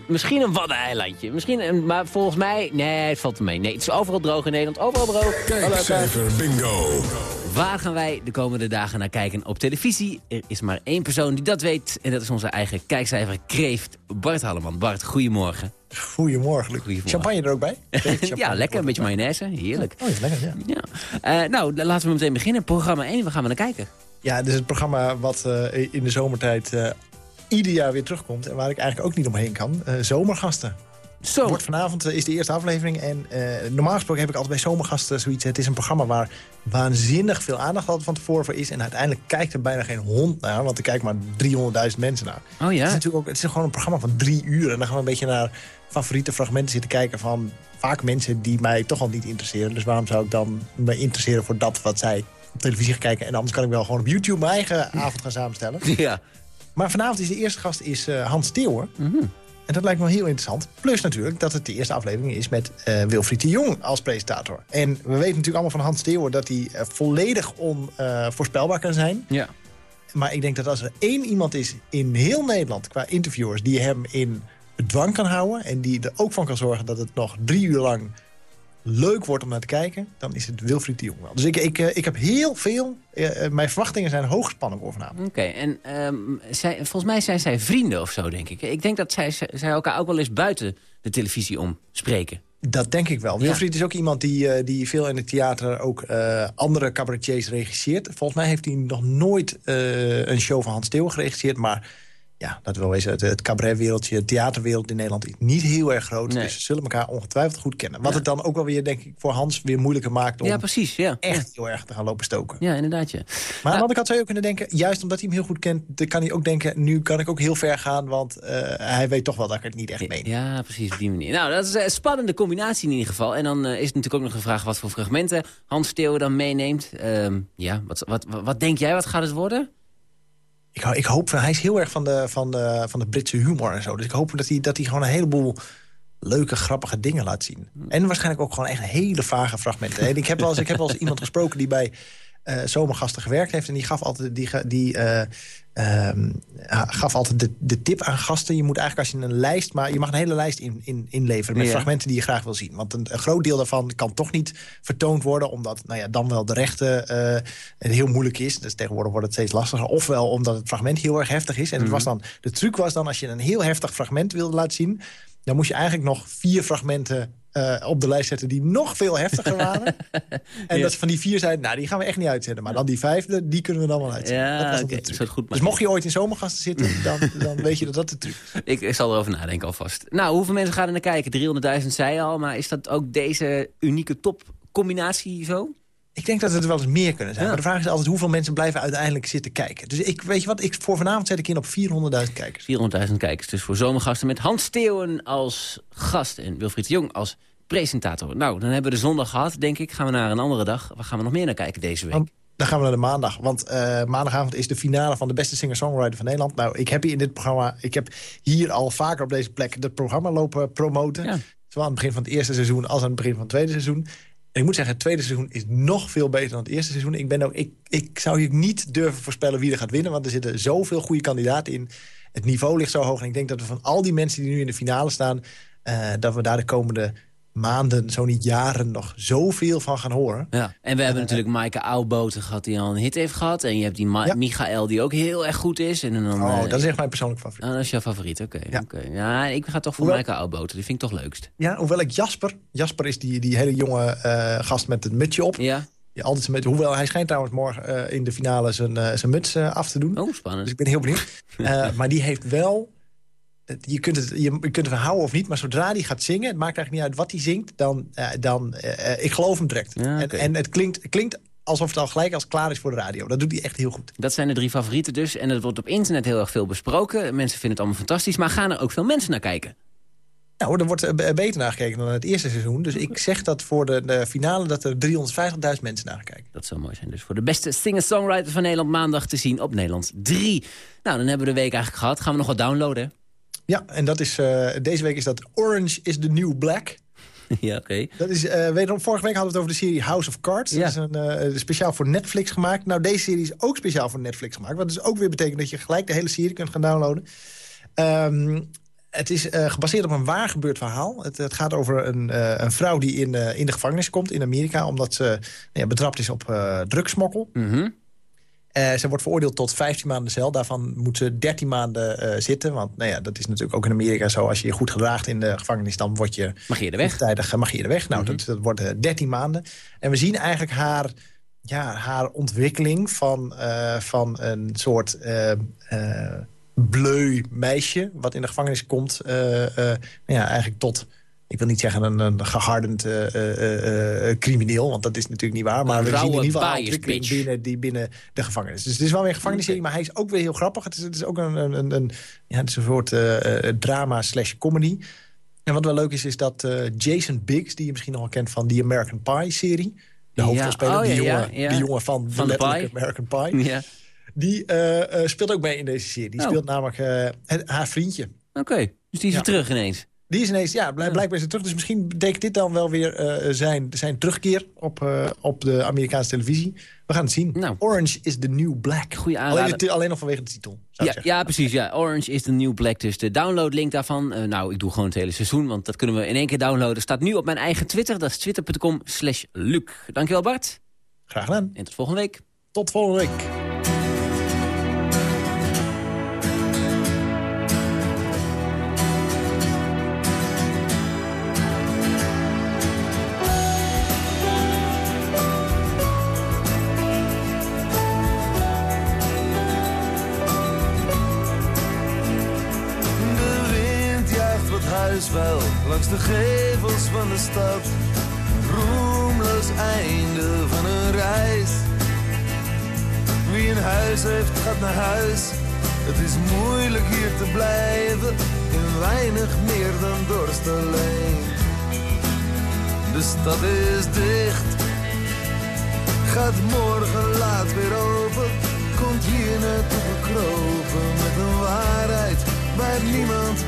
misschien een waddeneilandje. Misschien een, maar volgens mij, nee, het valt mee. Nee, het is overal droog in Nederland, overal droog. Kijkcijfer bingo. Waar gaan wij de komende dagen naar kijken op televisie? Er is maar één persoon die dat weet. En dat is onze eigen kijkcijfer Kreeft, Bart Halleman. Bart, goedemorgen. Goedemorgen, Luc. Champagne er ook bij? ja, lekker. Een beetje mayonaise. Heerlijk. Oh, is lekker, ja. ja. Uh, nou, laten we meteen beginnen. Programma 1, waar gaan we naar kijken? Ja, dit is het programma wat uh, in de zomertijd uh, ieder jaar weer terugkomt. En waar ik eigenlijk ook niet omheen kan. zomergasten. Zo. Wordt vanavond eh, is de eerste aflevering. En eh, normaal gesproken heb ik altijd bij zomergasten zoiets. Het is een programma waar waanzinnig veel aandacht altijd van tevoren voor is. En uiteindelijk kijkt er bijna geen hond naar. Want er kijken maar 300.000 mensen naar. Oh ja? Het is natuurlijk ook het is gewoon een programma van drie uur. En dan gaan we een beetje naar favoriete fragmenten zitten kijken van vaak mensen die mij toch al niet interesseren. Dus waarom zou ik dan me interesseren voor dat wat zij op televisie gaan kijken? En anders kan ik wel gewoon op YouTube mijn eigen avond gaan samenstellen. Ja. Maar vanavond is de eerste gast is, eh, Hans Steeuwen. En dat lijkt me heel interessant. Plus natuurlijk dat het de eerste aflevering is met eh, Wilfried de Jong als presentator. En we weten natuurlijk allemaal van Hans Steeuwen... dat hij eh, volledig onvoorspelbaar kan zijn. Ja. Maar ik denk dat als er één iemand is in heel Nederland qua interviewers... die hem in bedwang kan houden... en die er ook van kan zorgen dat het nog drie uur lang leuk wordt om naar te kijken... dan is het Wilfried de Jong wel. Dus ik, ik, eh, ik heb heel veel... eh, eh, mijn verwachtingen zijn hoog gespannen voor vanavond. Oké, en ehm, zij, volgens mij zijn zij vrienden of zo, denk ik. Ik denk dat zij, zij elkaar ook wel eens buiten de televisie om spreken. Dat denk ik wel. Ja. Wilfried is ook iemand die, die veel in het theater ook andere cabaretiers regisseert. Volgens mij heeft hij nog nooit een show van Hans Steeuwen geregisseerd. Maar ja, dat wel eens het, het cabaretwereldje, het theaterwereld in Nederland is niet heel erg groot. Nee. Dus ze zullen elkaar ongetwijfeld goed kennen. Wat het dan ook wel weer, denk ik, voor Hans weer moeilijker maakt om Ja, precies, ja. echt heel erg te gaan lopen stoken. Ja, inderdaad, ja. Maar aan de andere kant zou je ook kunnen denken, juist omdat hij hem heel goed kent, dan kan hij ook denken, nu kan ik ook heel ver gaan, want eh, hij weet toch wel dat ik het niet echt meen. Ja, precies op die manier. Nou, dat is een spannende combinatie in ieder geval. En dan eh, is het natuurlijk ook nog een vraag wat voor fragmenten Hans Steeuwen dan meeneemt. Ehm, ja, wat, wat, wat, wat denk jij, wat gaat het worden? Ik, ik hoop, hij is heel erg van de, van, de, van de Britse humor en zo. Dus ik hoop dat hij, dat hij gewoon een heleboel leuke, grappige dingen laat zien. En waarschijnlijk ook gewoon echt hele vage fragmenten. En ik heb wel eens, ik heb iemand gesproken die bij eh, zomergasten gewerkt heeft. En die gaf altijd, die, die, eh, ehm, ha- gaf altijd de, de tip aan gasten. Je moet eigenlijk als je een lijst... maar je mag een hele lijst in, in, inleveren met Ja. fragmenten die je graag wil zien. Want een, een groot deel daarvan kan toch niet vertoond worden... omdat nou ja, dan wel de rechten eh, heel moeilijk is. Dus tegenwoordig wordt het steeds lastiger. Ofwel omdat het fragment heel erg heftig is. En het Mhm. was dan, de truc was dan als je een heel heftig fragment wilde laten zien... dan moest je eigenlijk nog vier fragmenten eh, op de lijst zetten... die nog veel heftiger waren. En dat ze van die vier zeiden, nou, die gaan we echt niet uitzetten. Maar dan die vijfde, die kunnen we dan wel uitzetten. Ja, dat is dat goed, maar- dus mocht je ooit in zomergasten zitten, dan, dan weet je dat dat de truc is. Ik, ik zal erover nadenken alvast. Nou, hoeveel mensen gaan er naar kijken? 300.000 zei je al, maar is dat ook deze unieke topcombinatie zo? Ik denk dat het wel eens meer kunnen zijn. Maar de vraag is altijd hoeveel mensen blijven uiteindelijk zitten kijken. Dus ik weet je wat, ik, voor vanavond zet ik in op 400.000 kijkers. 400.000 kijkers dus voor zomergasten met Hans Steeuwen als gast en Wilfried Jong als presentator. Nou, dan hebben we de zondag gehad, denk ik. Gaan we naar een andere dag. Waar gaan we nog meer naar kijken deze week? Dan gaan we naar de maandag. Want eh, maandagavond is de finale van de beste singer-songwriter van Nederland. Nou, ik heb hier in dit programma... Ik heb hier al vaker op deze plek het programma lopen promoten. Zowel aan het begin van het eerste seizoen als aan het begin van het tweede seizoen. Ik moet zeggen, het tweede seizoen is nog veel beter dan het eerste seizoen. Ik, ben ook, ik, ik zou hier niet durven voorspellen wie er gaat winnen. Want er zitten zoveel goede kandidaten in. Het niveau ligt zo hoog. En ik denk dat we van al die mensen die nu in de finale staan... eh, dat we daar de komende maanden, zo niet jaren, nog zoveel van gaan horen. Ja. En we hebben natuurlijk Maaike Oudboten gehad die al een hit heeft gehad. En je hebt die Ma Michael die ook heel erg goed is. En dan, Oh, eh, dat is echt mijn persoonlijke favoriet. Oh, dat is jouw favoriet, oké. Ja. ja, ik ga toch voor Hoewel- Maaike Oudboten. Die vind ik toch leukst. Ja, hoewel ik Jasper... Jasper is die, die hele jonge eh, gast met het mutsje op. Ja. Die altijd mutsje, hoewel hij schijnt trouwens morgen eh, in de finale zijn, zijn muts af te doen. Oh, spannend. Dus ik ben heel benieuwd. Maar die heeft wel... Je kunt, het, je, je kunt ervan houden of niet, maar zodra hij gaat zingen... het maakt eigenlijk niet uit wat hij zingt, dan... eh, dan eh, ik geloof hem direct. en, en het klinkt, klinkt alsof het al gelijk als klaar is voor de radio. Dat doet hij echt heel goed. Dat zijn de drie favorieten dus. En het wordt op internet heel erg veel besproken. Mensen vinden het allemaal fantastisch. Maar gaan er ook veel mensen naar kijken? Nou, er wordt eh, beter naar gekeken dan het eerste seizoen. Dus ik zeg dat voor de, de finale dat er 350.000 mensen naar kijken. Dat zou mooi zijn. Dus voor de beste singer-songwriter van Nederland maandag te zien op Nederland 3. Nou, dan hebben we de week eigenlijk gehad. Gaan we nog wat downloaden? Ja, en dat is, eh, deze week is dat Orange is the New Black. ja, oké. Dat is, eh wederom, vorige week hadden we het over de serie House of Cards. Dat is een, eh, speciaal voor Netflix gemaakt. Nou, deze serie is ook speciaal voor Netflix gemaakt. Wat dus ook weer betekent dat je gelijk de hele serie kunt gaan downloaden. Ehm, het is gebaseerd op een waar gebeurd verhaal. Het, het gaat over een, een vrouw die in, in de gevangenis komt in Amerika... omdat ze nou ja, betrapt is op drugsmokkel. Eh, ze wordt veroordeeld tot 15 maanden cel. Daarvan moet ze 13 maanden eh, zitten. Want nou ja, dat is natuurlijk ook in Amerika zo. Als je je goed gedraagt in de gevangenis, dan word je... Mag je er weg? Tijdig, mag je er weg. Nou, dat, dat wordt eh, 13 maanden. En we zien eigenlijk haar, ja, haar ontwikkeling van, eh, van een soort... eh, eh, bleu meisje... wat in de gevangenis komt, eh, eh, nou ja, eigenlijk tot... Ik wil niet zeggen een, een gehardend eh, eh, eh, crimineel, want dat is natuurlijk niet waar. Maar we zien in ieder geval ontwikkeling binnen, die binnen de gevangenis. Dus het is wel weer een gevangenisserie, maar hij is ook weer heel grappig. Het is, het is ook een, een, een, ja, het is een soort drama slash comedy. En wat wel leuk is, is dat Jason Biggs, die je misschien nog wel kent van die American Pie-serie... de Ja, hoofdrolspeler, oh, die, ja, jongen, ja, ja. die jongen van, Van de Pie. American Pie... Ja. die speelt ook mee in deze serie. Die Oh. speelt namelijk het- haar vriendje. Oké, dus die is weer terug ineens. Die is ineens, ja, blijk- blijkbaar is hij terug. Dus misschien betekent dit dan wel weer eh, zijn, zijn terugkeer op, eh, op de Amerikaanse televisie. We gaan het zien. Orange is the new black. Goeie alleen, aanrader. de- alleen nog vanwege de titel. Ja, ja, precies. Ja. Orange is the new black. Dus de downloadlink daarvan. eh, nou, ik doe gewoon het hele seizoen, want dat kunnen we in één keer downloaden. Staat nu op mijn eigen Twitter. Dat is twitter.com slash Luc. Dankjewel Bart. Graag gedaan. En tot volgende week. Tot volgende week. Langs de gevels van de stad. Roemloos einde van een reis. Wie een huis heeft, gaat naar huis. Het is moeilijk hier te blijven. In weinig meer dan dorst alleen. De stad is dicht. Gaat morgen laat weer open. Komt hier naartoe gekropen met een waarheid waar niemand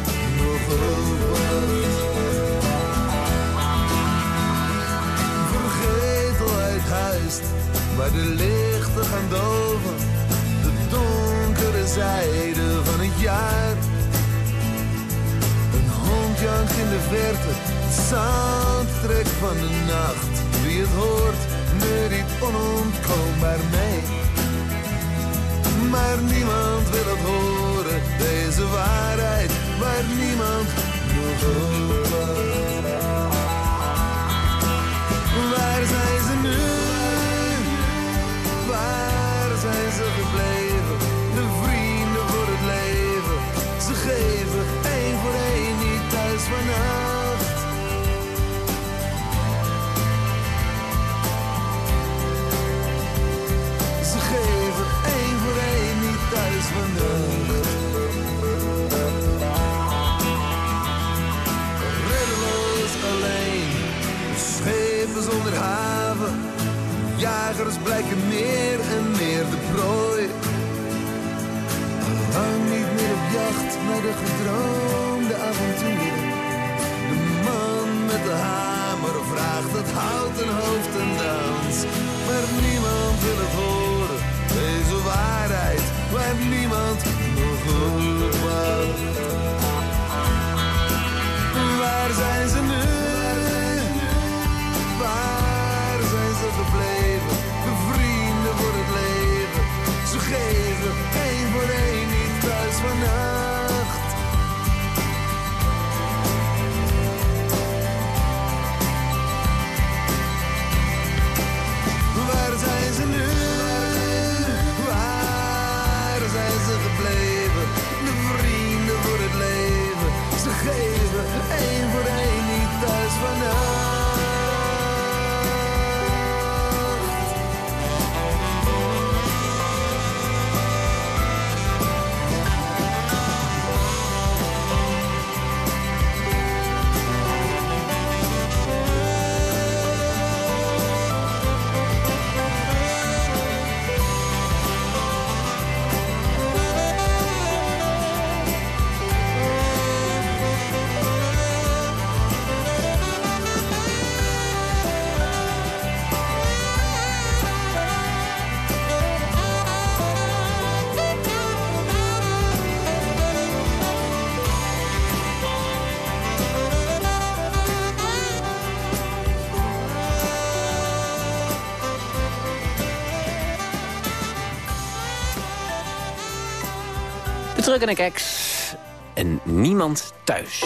waar de lichten gaan doven. De donkere zijde van het jaar. Een hond jankt in de verte, de soundtrack van de nacht. Wie het hoort, neuriet onontkoombaar mee. Maar niemand wil het horen, deze waarheid waar niemand nog. Waar zijn ze nu? Waar zijn ze gebleven? Jagers blijken meer en meer de prooi. Lang niet meer op jacht naar de gedroomde avonturen. De man met de hamer vraagt het hout en hoofd en dans. Maar niemand wil het horen, deze waarheid waar niemand nog wacht. Waar zijn ze nu? Geven één voor één niet thuis. Truck en de keks. En niemand thuis.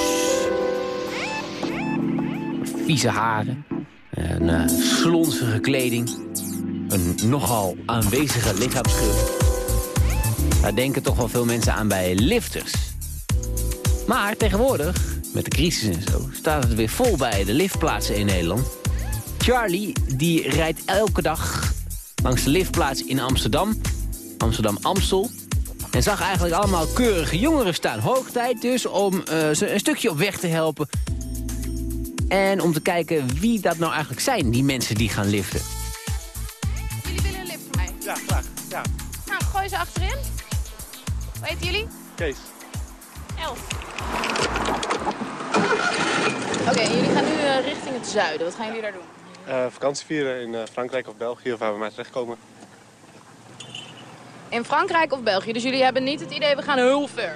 Vieze haren. Een eh, slonsige kleding. Een nogal aanwezige lichaamsgeur. Daar denken toch wel veel mensen aan bij lifters. Maar tegenwoordig, met de crisis en zo, staat het weer vol bij de liftplaatsen in Nederland. Charlie, die rijdt elke dag langs de liftplaats in Amsterdam, Amsterdam-Amstel... en zag eigenlijk allemaal keurige jongeren staan. Hoog tijd dus om eh, ze een stukje op weg te helpen... en om te kijken wie dat nou eigenlijk zijn, die mensen die gaan liften. Jullie willen een lift voor mij? Ja, graag. Ja. Nou, gooi ze achterin. Hoe heten jullie? Kees. Elf. Oké, jullie gaan nu eh, richting het zuiden. Wat gaan jullie daar doen? Eh, vakantie vieren in eh, Frankrijk of België, of waar we maar terechtkomen. In Frankrijk of België? Dus jullie hebben niet het idee, we gaan heel ver.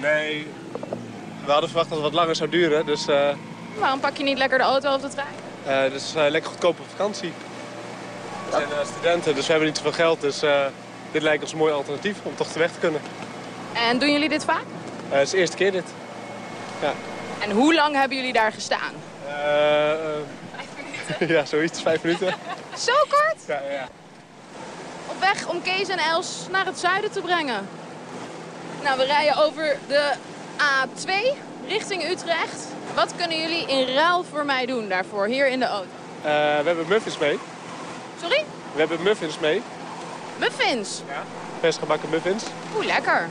Nee, we hadden verwacht dat het wat langer zou duren. Dus eh Waarom pak je niet lekker de auto of de trein? eh dus eh, lekker goedkope vakantie. We zijn studenten, dus we hebben niet zoveel geld. Dus dit lijkt ons een mooi alternatief om toch de weg te kunnen. En doen jullie dit vaak? Het is de eerste keer dit. Ja. En hoe lang hebben jullie daar gestaan? Eh, eh, ja, zoiets, vijf minuten. Zo kort? Ja, ja. Op weg om Kees en Els naar het zuiden te brengen. Nou, we rijden over de A2 richting Utrecht. Wat kunnen jullie in ruil voor mij doen daarvoor, hier in de auto? Eh, we hebben muffins mee. Sorry? We hebben muffins mee. Muffins. Ja. Vers gebakken muffins. Oeh, lekker.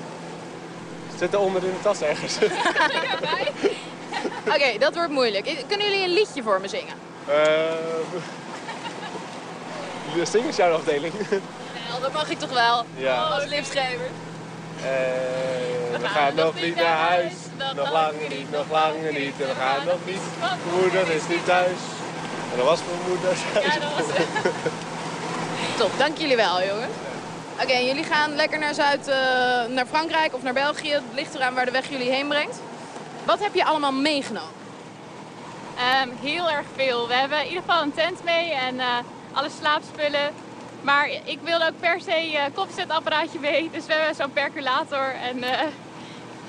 Zitten onder in de tas ergens. Oké, dat wordt moeilijk. Kunnen jullie een liedje voor me zingen? Uh, zing is Wel, dat mag ik toch wel. Ja. Als liftgever. Eh, we gaan nog niet naar huis. Nog lang niet, nog langer niet. En we gaan nog niet. Moeder is niet thuis. En dan was mijn moeder thuis. Ja, dat was Top, dank jullie wel, jongens. Oké, jullie gaan lekker naar Zuid, eh, naar Frankrijk of naar België. Het ligt eraan waar de weg jullie heen brengt. Wat heb je allemaal meegenomen? Ehm, heel erg veel. We hebben in ieder geval een tent mee en eh, alle slaapspullen. Maar ik wilde ook per se een koffiezetapparaatje mee. Dus we hebben zo'n percolator en eh,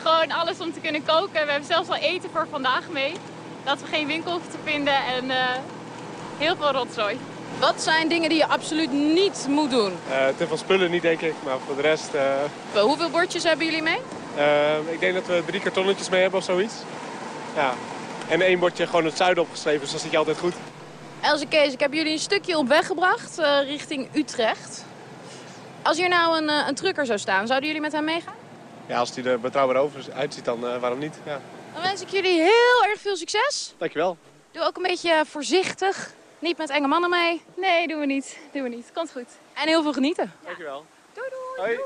gewoon alles om te kunnen koken. We hebben zelfs al eten voor vandaag mee. Dat we geen winkel hoeven te vinden en eh, heel veel rotzooi. Wat zijn dingen die je absoluut niet moet doen? Eh, te veel spullen niet, denk ik. Maar voor de rest... eh, Hoeveel bordjes hebben jullie mee? eh, ik denk dat we drie kartonnetjes mee hebben of zoiets. Ja. En één bordje gewoon het zuiden opgeschreven. Dus dat zit je altijd goed. Els en Kees, ik heb jullie een stukje op weg gebracht eh, richting Utrecht. Als hier nou een, eh, een trucker zou staan, zouden jullie met hem meegaan? Ja, als die er betrouwbaar over uitziet, dan eh, waarom niet? Ja. Dan wens ik jullie heel erg veel succes. Dankjewel. Doe ook een beetje voorzichtig. Niet met enge mannen mee. Nee, doen we niet. Doen we niet. Komt goed. En heel veel genieten. Dankjewel. Doei doei. Hoi.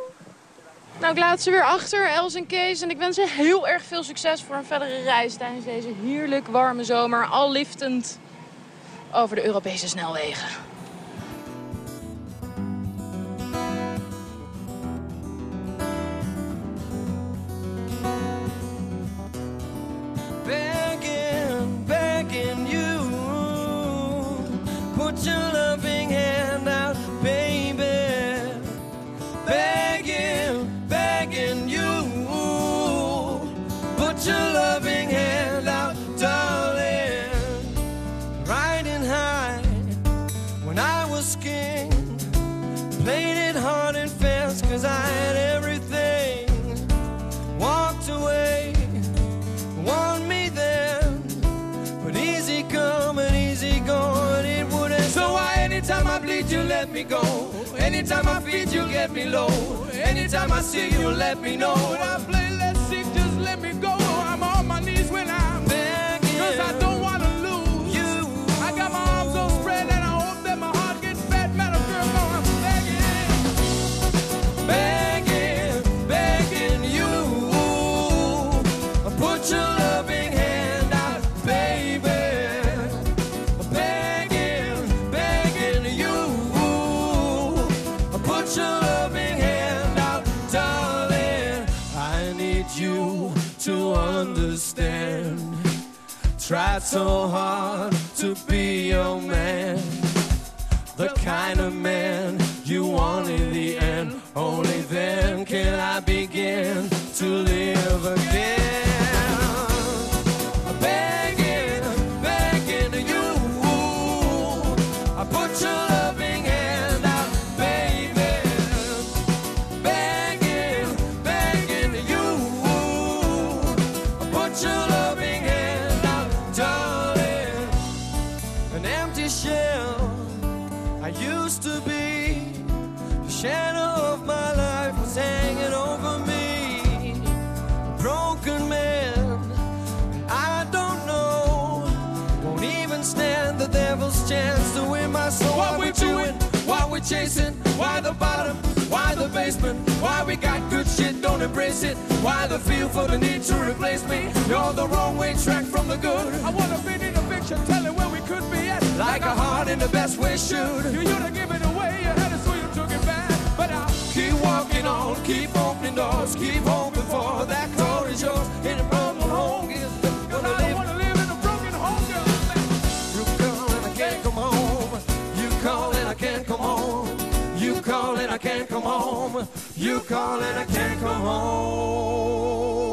Nou, ik laat ze weer achter, Els en Kees. En ik wens ze heel erg veel succes voor een verdere reis tijdens deze heerlijk warme zomer. Al liftend over de Europese snelwegen. begging, begging you. Put your loving let me go? Anytime I feed, you get me low. Anytime I see you, let me know. I play, Tried so hard to be your man. The kind of man you want in the end. Only then can I begin to live again. Win. What we doing? Why we chasing? Why the bottom? Why the basement? Why we got good shit, don't embrace it? Why the feel for the need to replace me? You're the wrong way track from the good. I wanna be in a picture, telling where we could be at. Like a heart in the best way should. You used to give it away, you had it so you took it back. But I keep walking on, keep opening doors, keep hoping for that door is yours. In a and I can't come home. You call and I can't come home.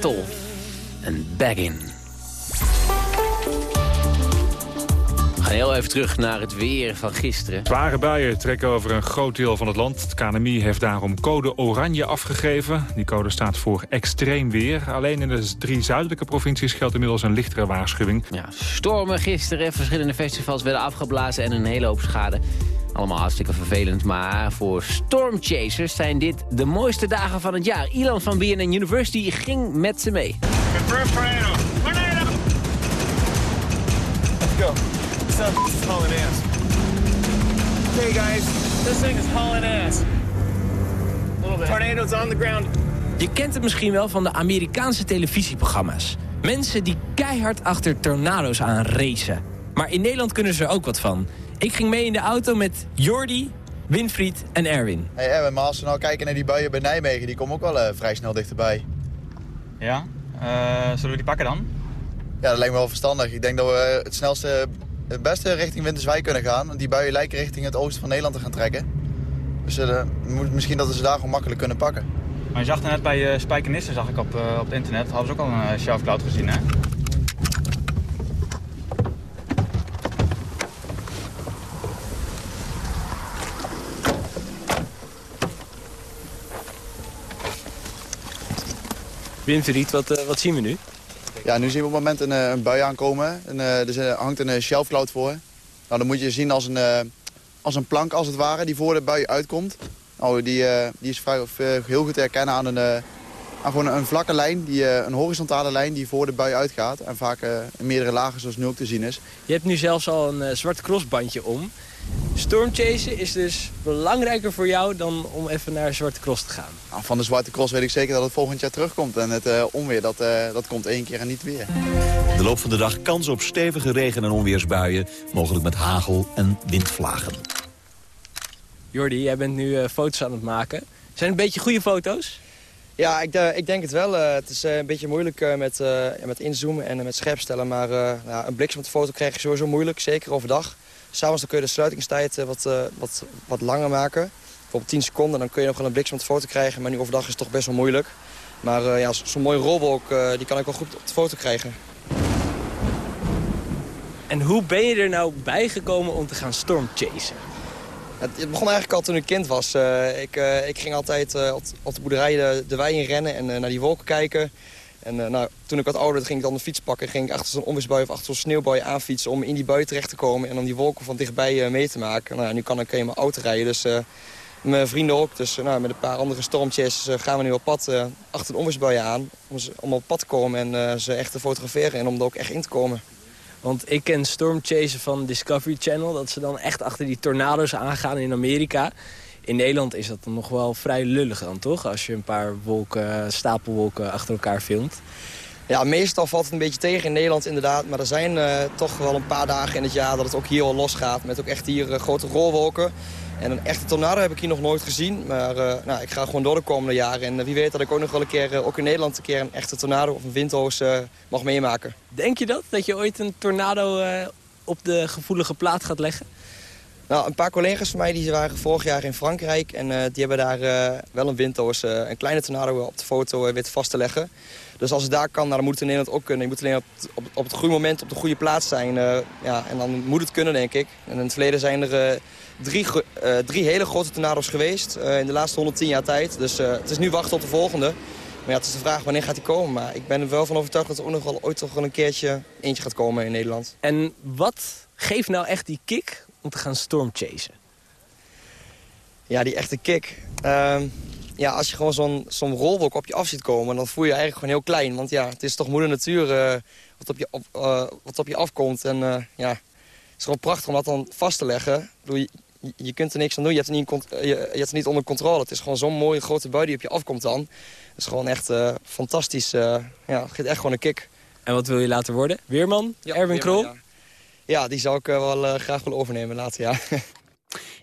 Bertel en Baggin. We gaan heel even terug naar het weer van gisteren. Zware buien trekken over een groot deel van het land. Het KNMI heeft daarom code oranje afgegeven. Die code staat voor extreem weer. Alleen in de drie zuidelijke provincies geldt inmiddels een lichtere waarschuwing. Ja, stormen gisteren, verschillende festivals werden afgeblazen en een hele hoop schade. Allemaal hartstikke vervelend, maar voor stormchasers zijn dit de mooiste dagen van het jaar. Ilan van BNN University ging met ze mee. Let's go. This is hauling ass. Hey guys, this thing is hauling ass. Tornadoes on the ground. Je kent het misschien wel van de Amerikaanse televisieprogramma's. Mensen die keihard achter tornado's aan racen. Maar in Nederland kunnen ze er ook wat van. Ik ging mee in de auto met Jordi, Winfried en Erwin. Hey Erwin, maar als we nou kijken naar die buien bij Nijmegen, die komen ook wel eh, vrij snel dichterbij. Ja, Eh, zullen we die pakken dan? Ja, dat lijkt me wel verstandig. Ik denk dat we het snelste, het beste richting Winterswijk kunnen gaan. Want die buien lijken richting het oosten van Nederland te gaan trekken. Dus eh, misschien dat we ze daar gewoon makkelijk kunnen pakken. Maar je zag net bij uh, Spijkenisse, zag ik op, eh, op het internet, hadden ze ook al een uh, shelf cloud gezien, hè? Winfried, wat, eh, wat zien we nu? Ja, nu zien we op het moment een, eh, een bui aankomen. En, eh, er hangt een shelf cloud voor. Nou, dan moet je zien als een, als een plank als het ware die voor de bui uitkomt. Nou, die, die is vrij, heel goed te herkennen aan een, aan gewoon een vlakke lijn, die, een horizontale lijn die voor de bui uitgaat. En vaak in meerdere lagen zoals nu ook te zien is. Je hebt nu zelfs al een zwart crossbandje om. Stormchasen is dus belangrijker voor jou dan om even naar Zwarte Cross te gaan. Nou, van de Zwarte Cross weet ik zeker dat het volgend jaar terugkomt. En het eh, onweer, dat, eh, dat komt één keer en niet weer. De loop van de dag kans op stevige regen- en onweersbuien. Mogelijk met hagel en windvlagen. Jordi, jij bent nu eh, foto's aan het maken. Zijn het een beetje goede foto's? Ja, ik, ik denk het wel. Het is eh, een beetje moeilijk eh, met, eh, ja, met inzoomen en met scherpstellen. Maar eh, ja, een bliksem op de foto krijg je sowieso moeilijk, zeker overdag. S'avonds dan kun je de sluitingstijd eh, wat, eh, wat, wat langer maken. Bijvoorbeeld 10 seconden, dan kun je nog wel een bliksem op de foto krijgen. Maar nu overdag is het toch best wel moeilijk. Maar eh, ja, zo- zo'n mooie rolwolk, die kan ik wel goed op de foto krijgen. En hoe ben je er nou bijgekomen om te gaan stormchasen? Het, het begon eigenlijk al toen ik kind was. Ik, ik ging altijd op, de boerderij de, de wei in rennen en naar die wolken kijken. En eh, nou, toen ik wat ouder ging ik dan de fiets pakken. Ging ik achter zo'n onweersbui of achter zo'n sneeuwbui aanfietsen... om in die bui terecht te komen en om die wolken van dichtbij eh, mee te maken. Nou, nu kan ik in mijn auto rijden, dus eh, mijn vrienden ook. Dus nou, met een paar andere stormchases eh, gaan we nu op pad achter de onweersbuien aan... Om, om op pad te komen en ze echt te fotograferen en om er ook echt in te komen. Want ik ken stormchasen van Discovery Channel. Dat ze dan echt achter die tornado's aangaan in Amerika. In Nederland is dat dan nog wel vrij lullig dan, toch? Als je een paar wolken, stapelwolken achter elkaar filmt. Ja, meestal valt het een beetje tegen in Nederland inderdaad. Maar er zijn eh, toch wel een paar dagen in het jaar dat het ook hier al losgaat. Met ook echt hier eh, grote rolwolken. En een echte tornado heb ik hier nog nooit gezien. Maar eh, nou, ik ga gewoon door de komende jaren. En wie weet dat ik ook nog wel een keer, ook in Nederland, een keer een echte tornado of een windhoos mag meemaken. Denk je dat? Dat je ooit een tornado op de gevoelige plaat gaat leggen? Nou, een paar collega's van mij die waren vorig jaar in Frankrijk. En die hebben daar wel een windhoos, een kleine tornado op de foto weten vast te leggen. Dus als het daar kan, nou, dan moet het in Nederland ook kunnen. Je moet alleen op, op, het goede moment op de goede plaats zijn. Ja, en dan moet het kunnen, denk ik. En in het verleden zijn er drie, drie hele grote tornado's geweest in de laatste 110 jaar tijd. Dus het is nu wachten op de volgende. Maar ja, het is de vraag wanneer gaat die komen. Maar ik ben er wel van overtuigd dat er nog wel ooit toch wel een keertje eentje gaat komen in Nederland. En wat geeft nou echt die kick om te gaan stormchasen? Ja, die echte kick. Ehm, ja, als je gewoon zo'n zo'n rolwolk op je af ziet komen... dan voel je je eigenlijk gewoon heel klein. Want ja, het is toch moeder natuur uh, wat, op je, op, uh, wat op je afkomt. En uh, ja, het is gewoon prachtig om dat dan vast te leggen. Je, je kunt er niks aan doen, je hebt het niet, je, je hebt het niet onder controle. Het is gewoon zo'n mooie grote bui die op je afkomt dan. Het is gewoon echt fantastisch. ja, het geeft echt gewoon een kick. En wat wil je later worden? Weerman? Ja, Erwin Krol? Ja. Ja. die zou ik wel graag willen overnemen later, ja.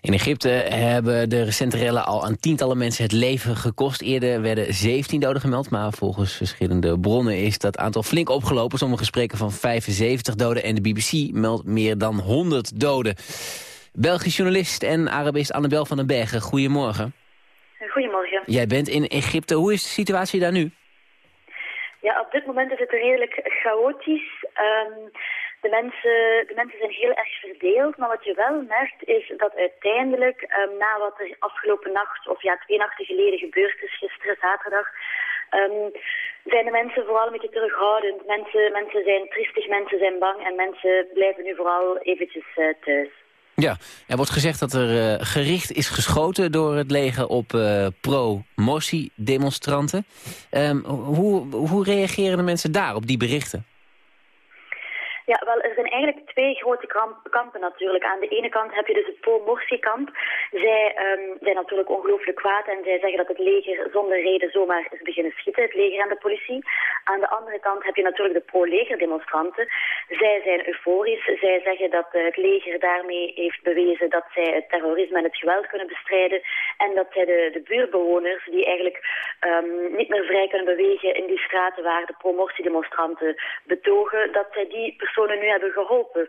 In Egypte hebben de recente rellen al aan tientallen mensen het leven gekost. Eerder werden 17 doden gemeld, maar volgens verschillende bronnen is dat aantal flink opgelopen. Sommigen spreken van 75 doden en de BBC meldt meer dan 100 doden. Belgisch journalist en Arabist Annabel van den Bergen, goedemorgen. Goedemorgen. Jij bent in Egypte. Hoe is de situatie daar nu? Ja, op dit moment is het redelijk chaotisch. Um, de mensen, de mensen zijn heel erg verdeeld, maar wat je wel merkt is dat uiteindelijk, um, na wat er afgelopen nacht, of ja, twee nachten geleden gebeurd is, gisteren zaterdag, um, zijn de mensen vooral een beetje terughoudend. Mensen, mensen zijn triestig, mensen zijn bang en mensen blijven nu vooral eventjes uh, thuis. Ja, er wordt gezegd dat er uh, gericht is geschoten door het leger op uh, pro-Morsi-demonstranten. Um, hoe, hoe reageren de mensen daar op die berichten? Ja, wel, er zijn eigenlijk twee grote kampen natuurlijk. Aan de ene kant heb je dus het pro-Morsi-kamp. Zij um, zijn natuurlijk ongelooflijk kwaad en zij zeggen dat het leger zonder reden zomaar is beginnen schieten, het leger en de politie. Aan de andere kant heb je natuurlijk de pro-leger-demonstranten. Zij zijn euforisch. Zij zeggen dat uh, het leger daarmee heeft bewezen dat zij het terrorisme en het geweld kunnen bestrijden. En dat zij de, de buurtbewoners, die eigenlijk um, niet meer vrij kunnen bewegen in die straten waar de pro-Morsi-demonstranten betogen, dat zij die personen nu hebben geholpen.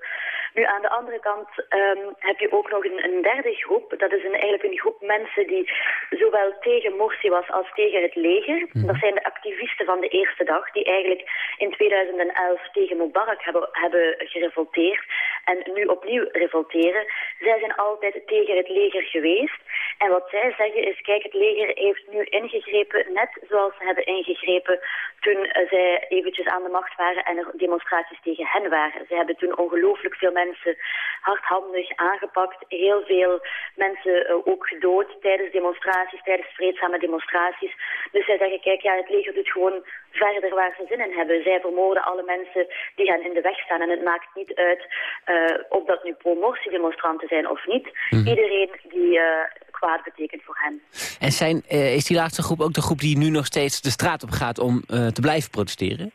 Nu, aan de andere kant um, heb je ook nog een, een, derde groep. Dat is een, eigenlijk een groep mensen die zowel tegen Morsi was als tegen het leger. Mhm. Dat zijn de activisten van de eerste dag, die eigenlijk in 2011 tegen Mubarak hebben, hebben gerevolteerd en nu opnieuw revolteren. Zij zijn altijd tegen het leger geweest. En wat zij zeggen is, kijk, het leger heeft nu ingegrepen, net zoals ze hebben ingegrepen toen zij eventjes aan de macht waren en er demonstraties tegen hen waren. Ze hebben toen ongelooflijk veel mensen hardhandig aangepakt. Heel veel mensen uh, ook gedood tijdens demonstraties, tijdens vreedzame demonstraties. Dus zij zeggen, kijk, ja, het leger doet gewoon verder waar ze zin in hebben. Zij vermoorden alle mensen die hen in de weg staan. En het maakt niet uit uh, of dat nu pro-morsi-demonstranten zijn of niet. Mm. Iedereen die uh, kwaad betekent voor hen. En zijn, uh, is die laatste groep ook de groep die nu nog steeds de straat op gaat om te blijven protesteren?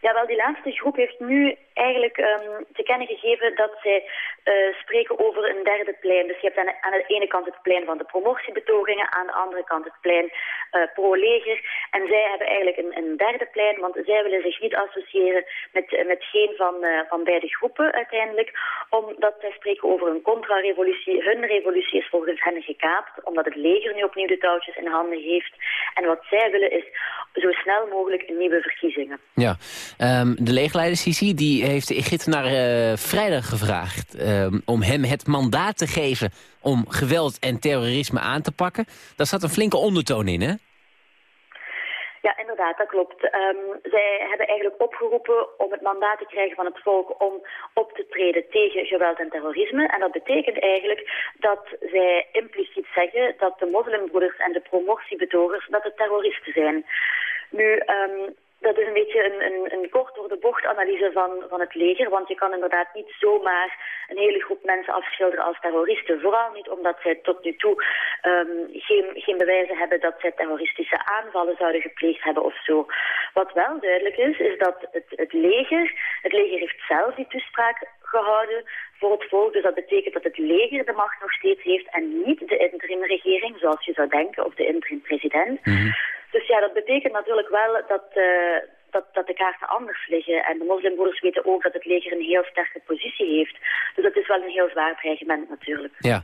Ja, wel, die laatste groep heeft nu eigenlijk um, te kennen gegeven dat zij uh, spreken over een derde plein. Dus je hebt aan, de ene kant het plein van de promotiebetogingen, aan de andere kant het plein uh, pro-leger. En zij hebben eigenlijk een, een, derde plein, want zij willen zich niet associëren met, met geen van, van beide groepen uiteindelijk, omdat zij spreken over een contra-revolutie. Hun revolutie is volgens hen gekaapt, omdat het leger nu opnieuw de touwtjes in handen heeft. En wat zij willen is zo snel mogelijk nieuwe verkiezingen. Ja, um, de legerleider Sisi die heeft de Egyptenaar uh, vrijdag gevraagd um, om hem het mandaat te geven om geweld en terrorisme aan te pakken. Daar zat een flinke ondertoon in, hè? Ja, inderdaad, dat klopt. Um, zij hebben eigenlijk opgeroepen om het mandaat te krijgen van het volk om op te treden tegen geweld en terrorisme. En dat betekent eigenlijk dat zij impliciet zeggen dat de moslimbroeders en de promotiebetogers dat het terroristen zijn. Nu, dat is een beetje een, een, een kort door de bocht analyse van, van het leger. Want je kan inderdaad niet zomaar een hele groep mensen afschilderen als terroristen. Vooral niet omdat zij tot nu toe ehm, geen, geen bewijzen hebben dat zij terroristische aanvallen zouden gepleegd hebben of zo. Wat wel duidelijk is, is dat het, het leger, het leger heeft zelf die toespraak gehouden voor het volk. Dus dat betekent dat het leger de macht nog steeds heeft en niet de interimregering, zoals je zou denken, of de interim-president. Dus ja, dat betekent natuurlijk wel dat, eh, dat, dat de kaarten anders liggen. En de moslimbroeders weten ook dat het leger een heel sterke positie heeft. Dus dat is wel een heel zwaar dreigement natuurlijk. Ja,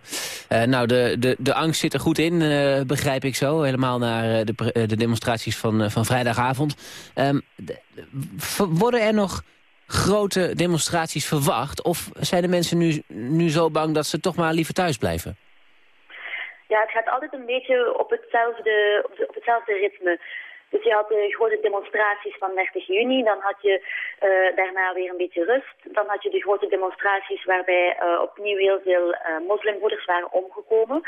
Eh, nou de, de, de angst zit er goed in, eh, begrijp ik zo. Helemaal naar de, de demonstraties van, van vrijdagavond. Ehm, worden er nog grote demonstraties verwacht? Of zijn de mensen nu, nu zo bang dat ze toch maar liever thuis blijven? Ja, het gaat altijd een beetje op hetzelfde, op, de- op hetzelfde ritme. Dus je had de grote demonstraties van 30 juni, dan had je eh, daarna weer een beetje rust. Dan had je de grote demonstraties waarbij eh, opnieuw heel veel eh, moslimbroeders waren omgekomen.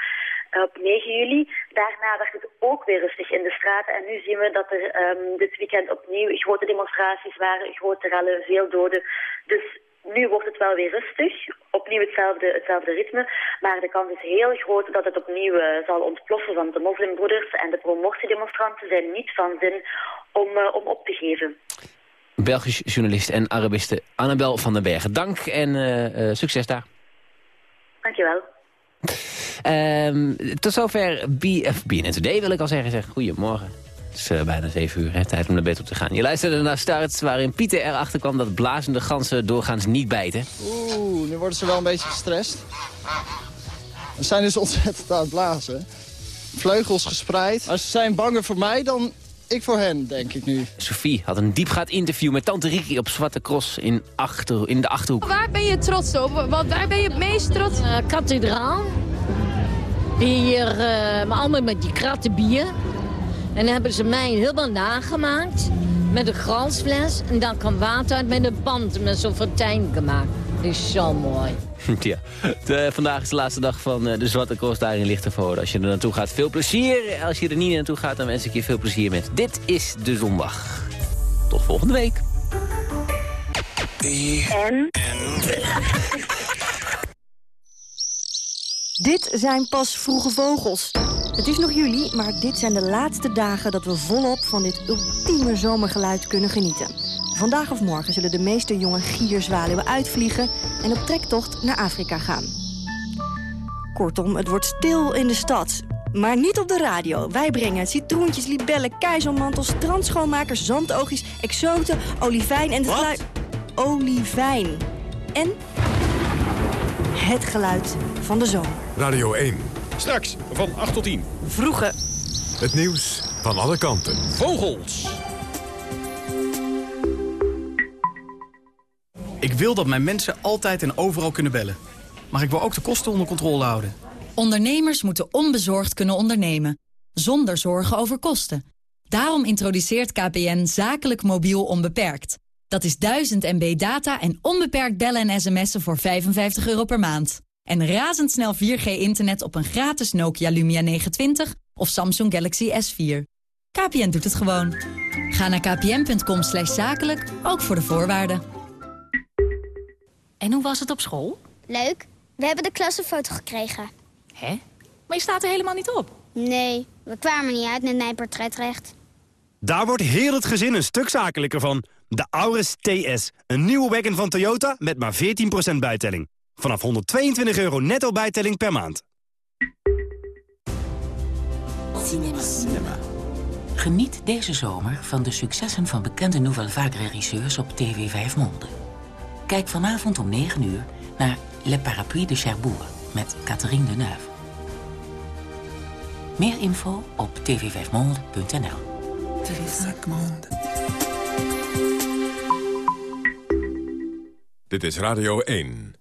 Eh, op 9 juli. Daarna werd het ook weer rustig in de straten. En nu zien we dat er ehm, dit weekend opnieuw grote demonstraties waren, grote rellen, veel doden. Dus nu wordt het wel weer rustig. Opnieuw hetzelfde, hetzelfde ritme. Maar de kans is heel groot dat het opnieuw eh, zal ontploffen. Want de moslimbroeders en de pro-morsi-demonstranten zijn niet van zin om, eh, om op te geven. Belgisch journalist en Arabiste Annabel van den Bergen. Dank en eh, succes daar. Dankjewel. Ehm, tot zover B- BNN Today wil ik al zeggen. Zeg. Goedemorgen. Het is eh, bijna 7 uur, hè? tijd om naar bed op te gaan. Je luisterde naar Start, waarin Pieter erachter kwam dat blazende ganzen doorgaans niet bijten. Oeh, nu worden ze wel een beetje gestrest. We zijn dus ontzettend aan het blazen. Vleugels gespreid. Als ze zijn banger voor mij, dan ik voor hen, denk ik nu. Sophie had een diepgaand interview met tante Riki op Zwarte Cross in, achter, in de Achterhoek. Waar ben je trots op? Wat, waar ben je het meest trots op? Uh, kathedraal. Hier, uh, allemaal met die kratten bier. En dan hebben ze mij helemaal nagemaakt. Met een glansfles. En dan kwam water uit met een band met zo'n fontein gemaakt. Dat is zo mooi. Ja, de, vandaag is de laatste dag van eh, de Zwarte Cross daar in Lichtervoorde. Als je er naartoe gaat, veel plezier. Als je er niet naartoe gaat, dan wens ik je veel plezier met Dit is de Zondag. Tot volgende week. En? Dit zijn pas vroege vogels. Het is nog juli, maar dit zijn de laatste dagen dat we volop van dit ultieme zomergeluid kunnen genieten. Vandaag of morgen zullen de meeste jonge gierzwaluwen uitvliegen en op trektocht naar Afrika gaan. Kortom, het wordt stil in de stad. Maar niet op de radio. Wij brengen citroentjes, libellen, keizermantels, strandschoonmakers, zandoogjes, exoten, olivijn en... geluid- Olivijn. En het geluid van de zomer. Radio 1. Straks van 8 tot 10. Vroege Het nieuws van alle kanten. Vogels. Ik wil dat mijn mensen altijd en overal kunnen bellen. Maar ik wil ook de kosten onder controle houden. Ondernemers moeten onbezorgd kunnen ondernemen, zonder zorgen over kosten. Daarom introduceert KPN zakelijk mobiel onbeperkt. Dat is 1000 MB data en onbeperkt bellen en sms'en voor 55 euro per maand. En razendsnel 4G-internet op een gratis Nokia Lumia 920 of Samsung Galaxy S4. KPN doet het gewoon. Ga naar kpn.com slash zakelijk, ook voor de voorwaarden. En hoe was het op school? Leuk. We hebben de klassenfoto gekregen. Hè? Maar je staat er helemaal niet op. Nee, we kwamen niet uit met mijn portretrecht. Daar wordt heel het gezin een stuk zakelijker van. De Auris TS, een nieuwe wagon van Toyota met maar 14% bijtelling. Vanaf 122 euro netto bijtelling per maand. Cinema. Geniet deze zomer van de successen van bekende Nouvelle Vague regisseurs op TV 5 Monde. Kijk vanavond om 9 uur naar Le Parapluie de Cherbourg met Catherine Deneuve. Meer info op tv5monde.nl. Dit is Radio 1.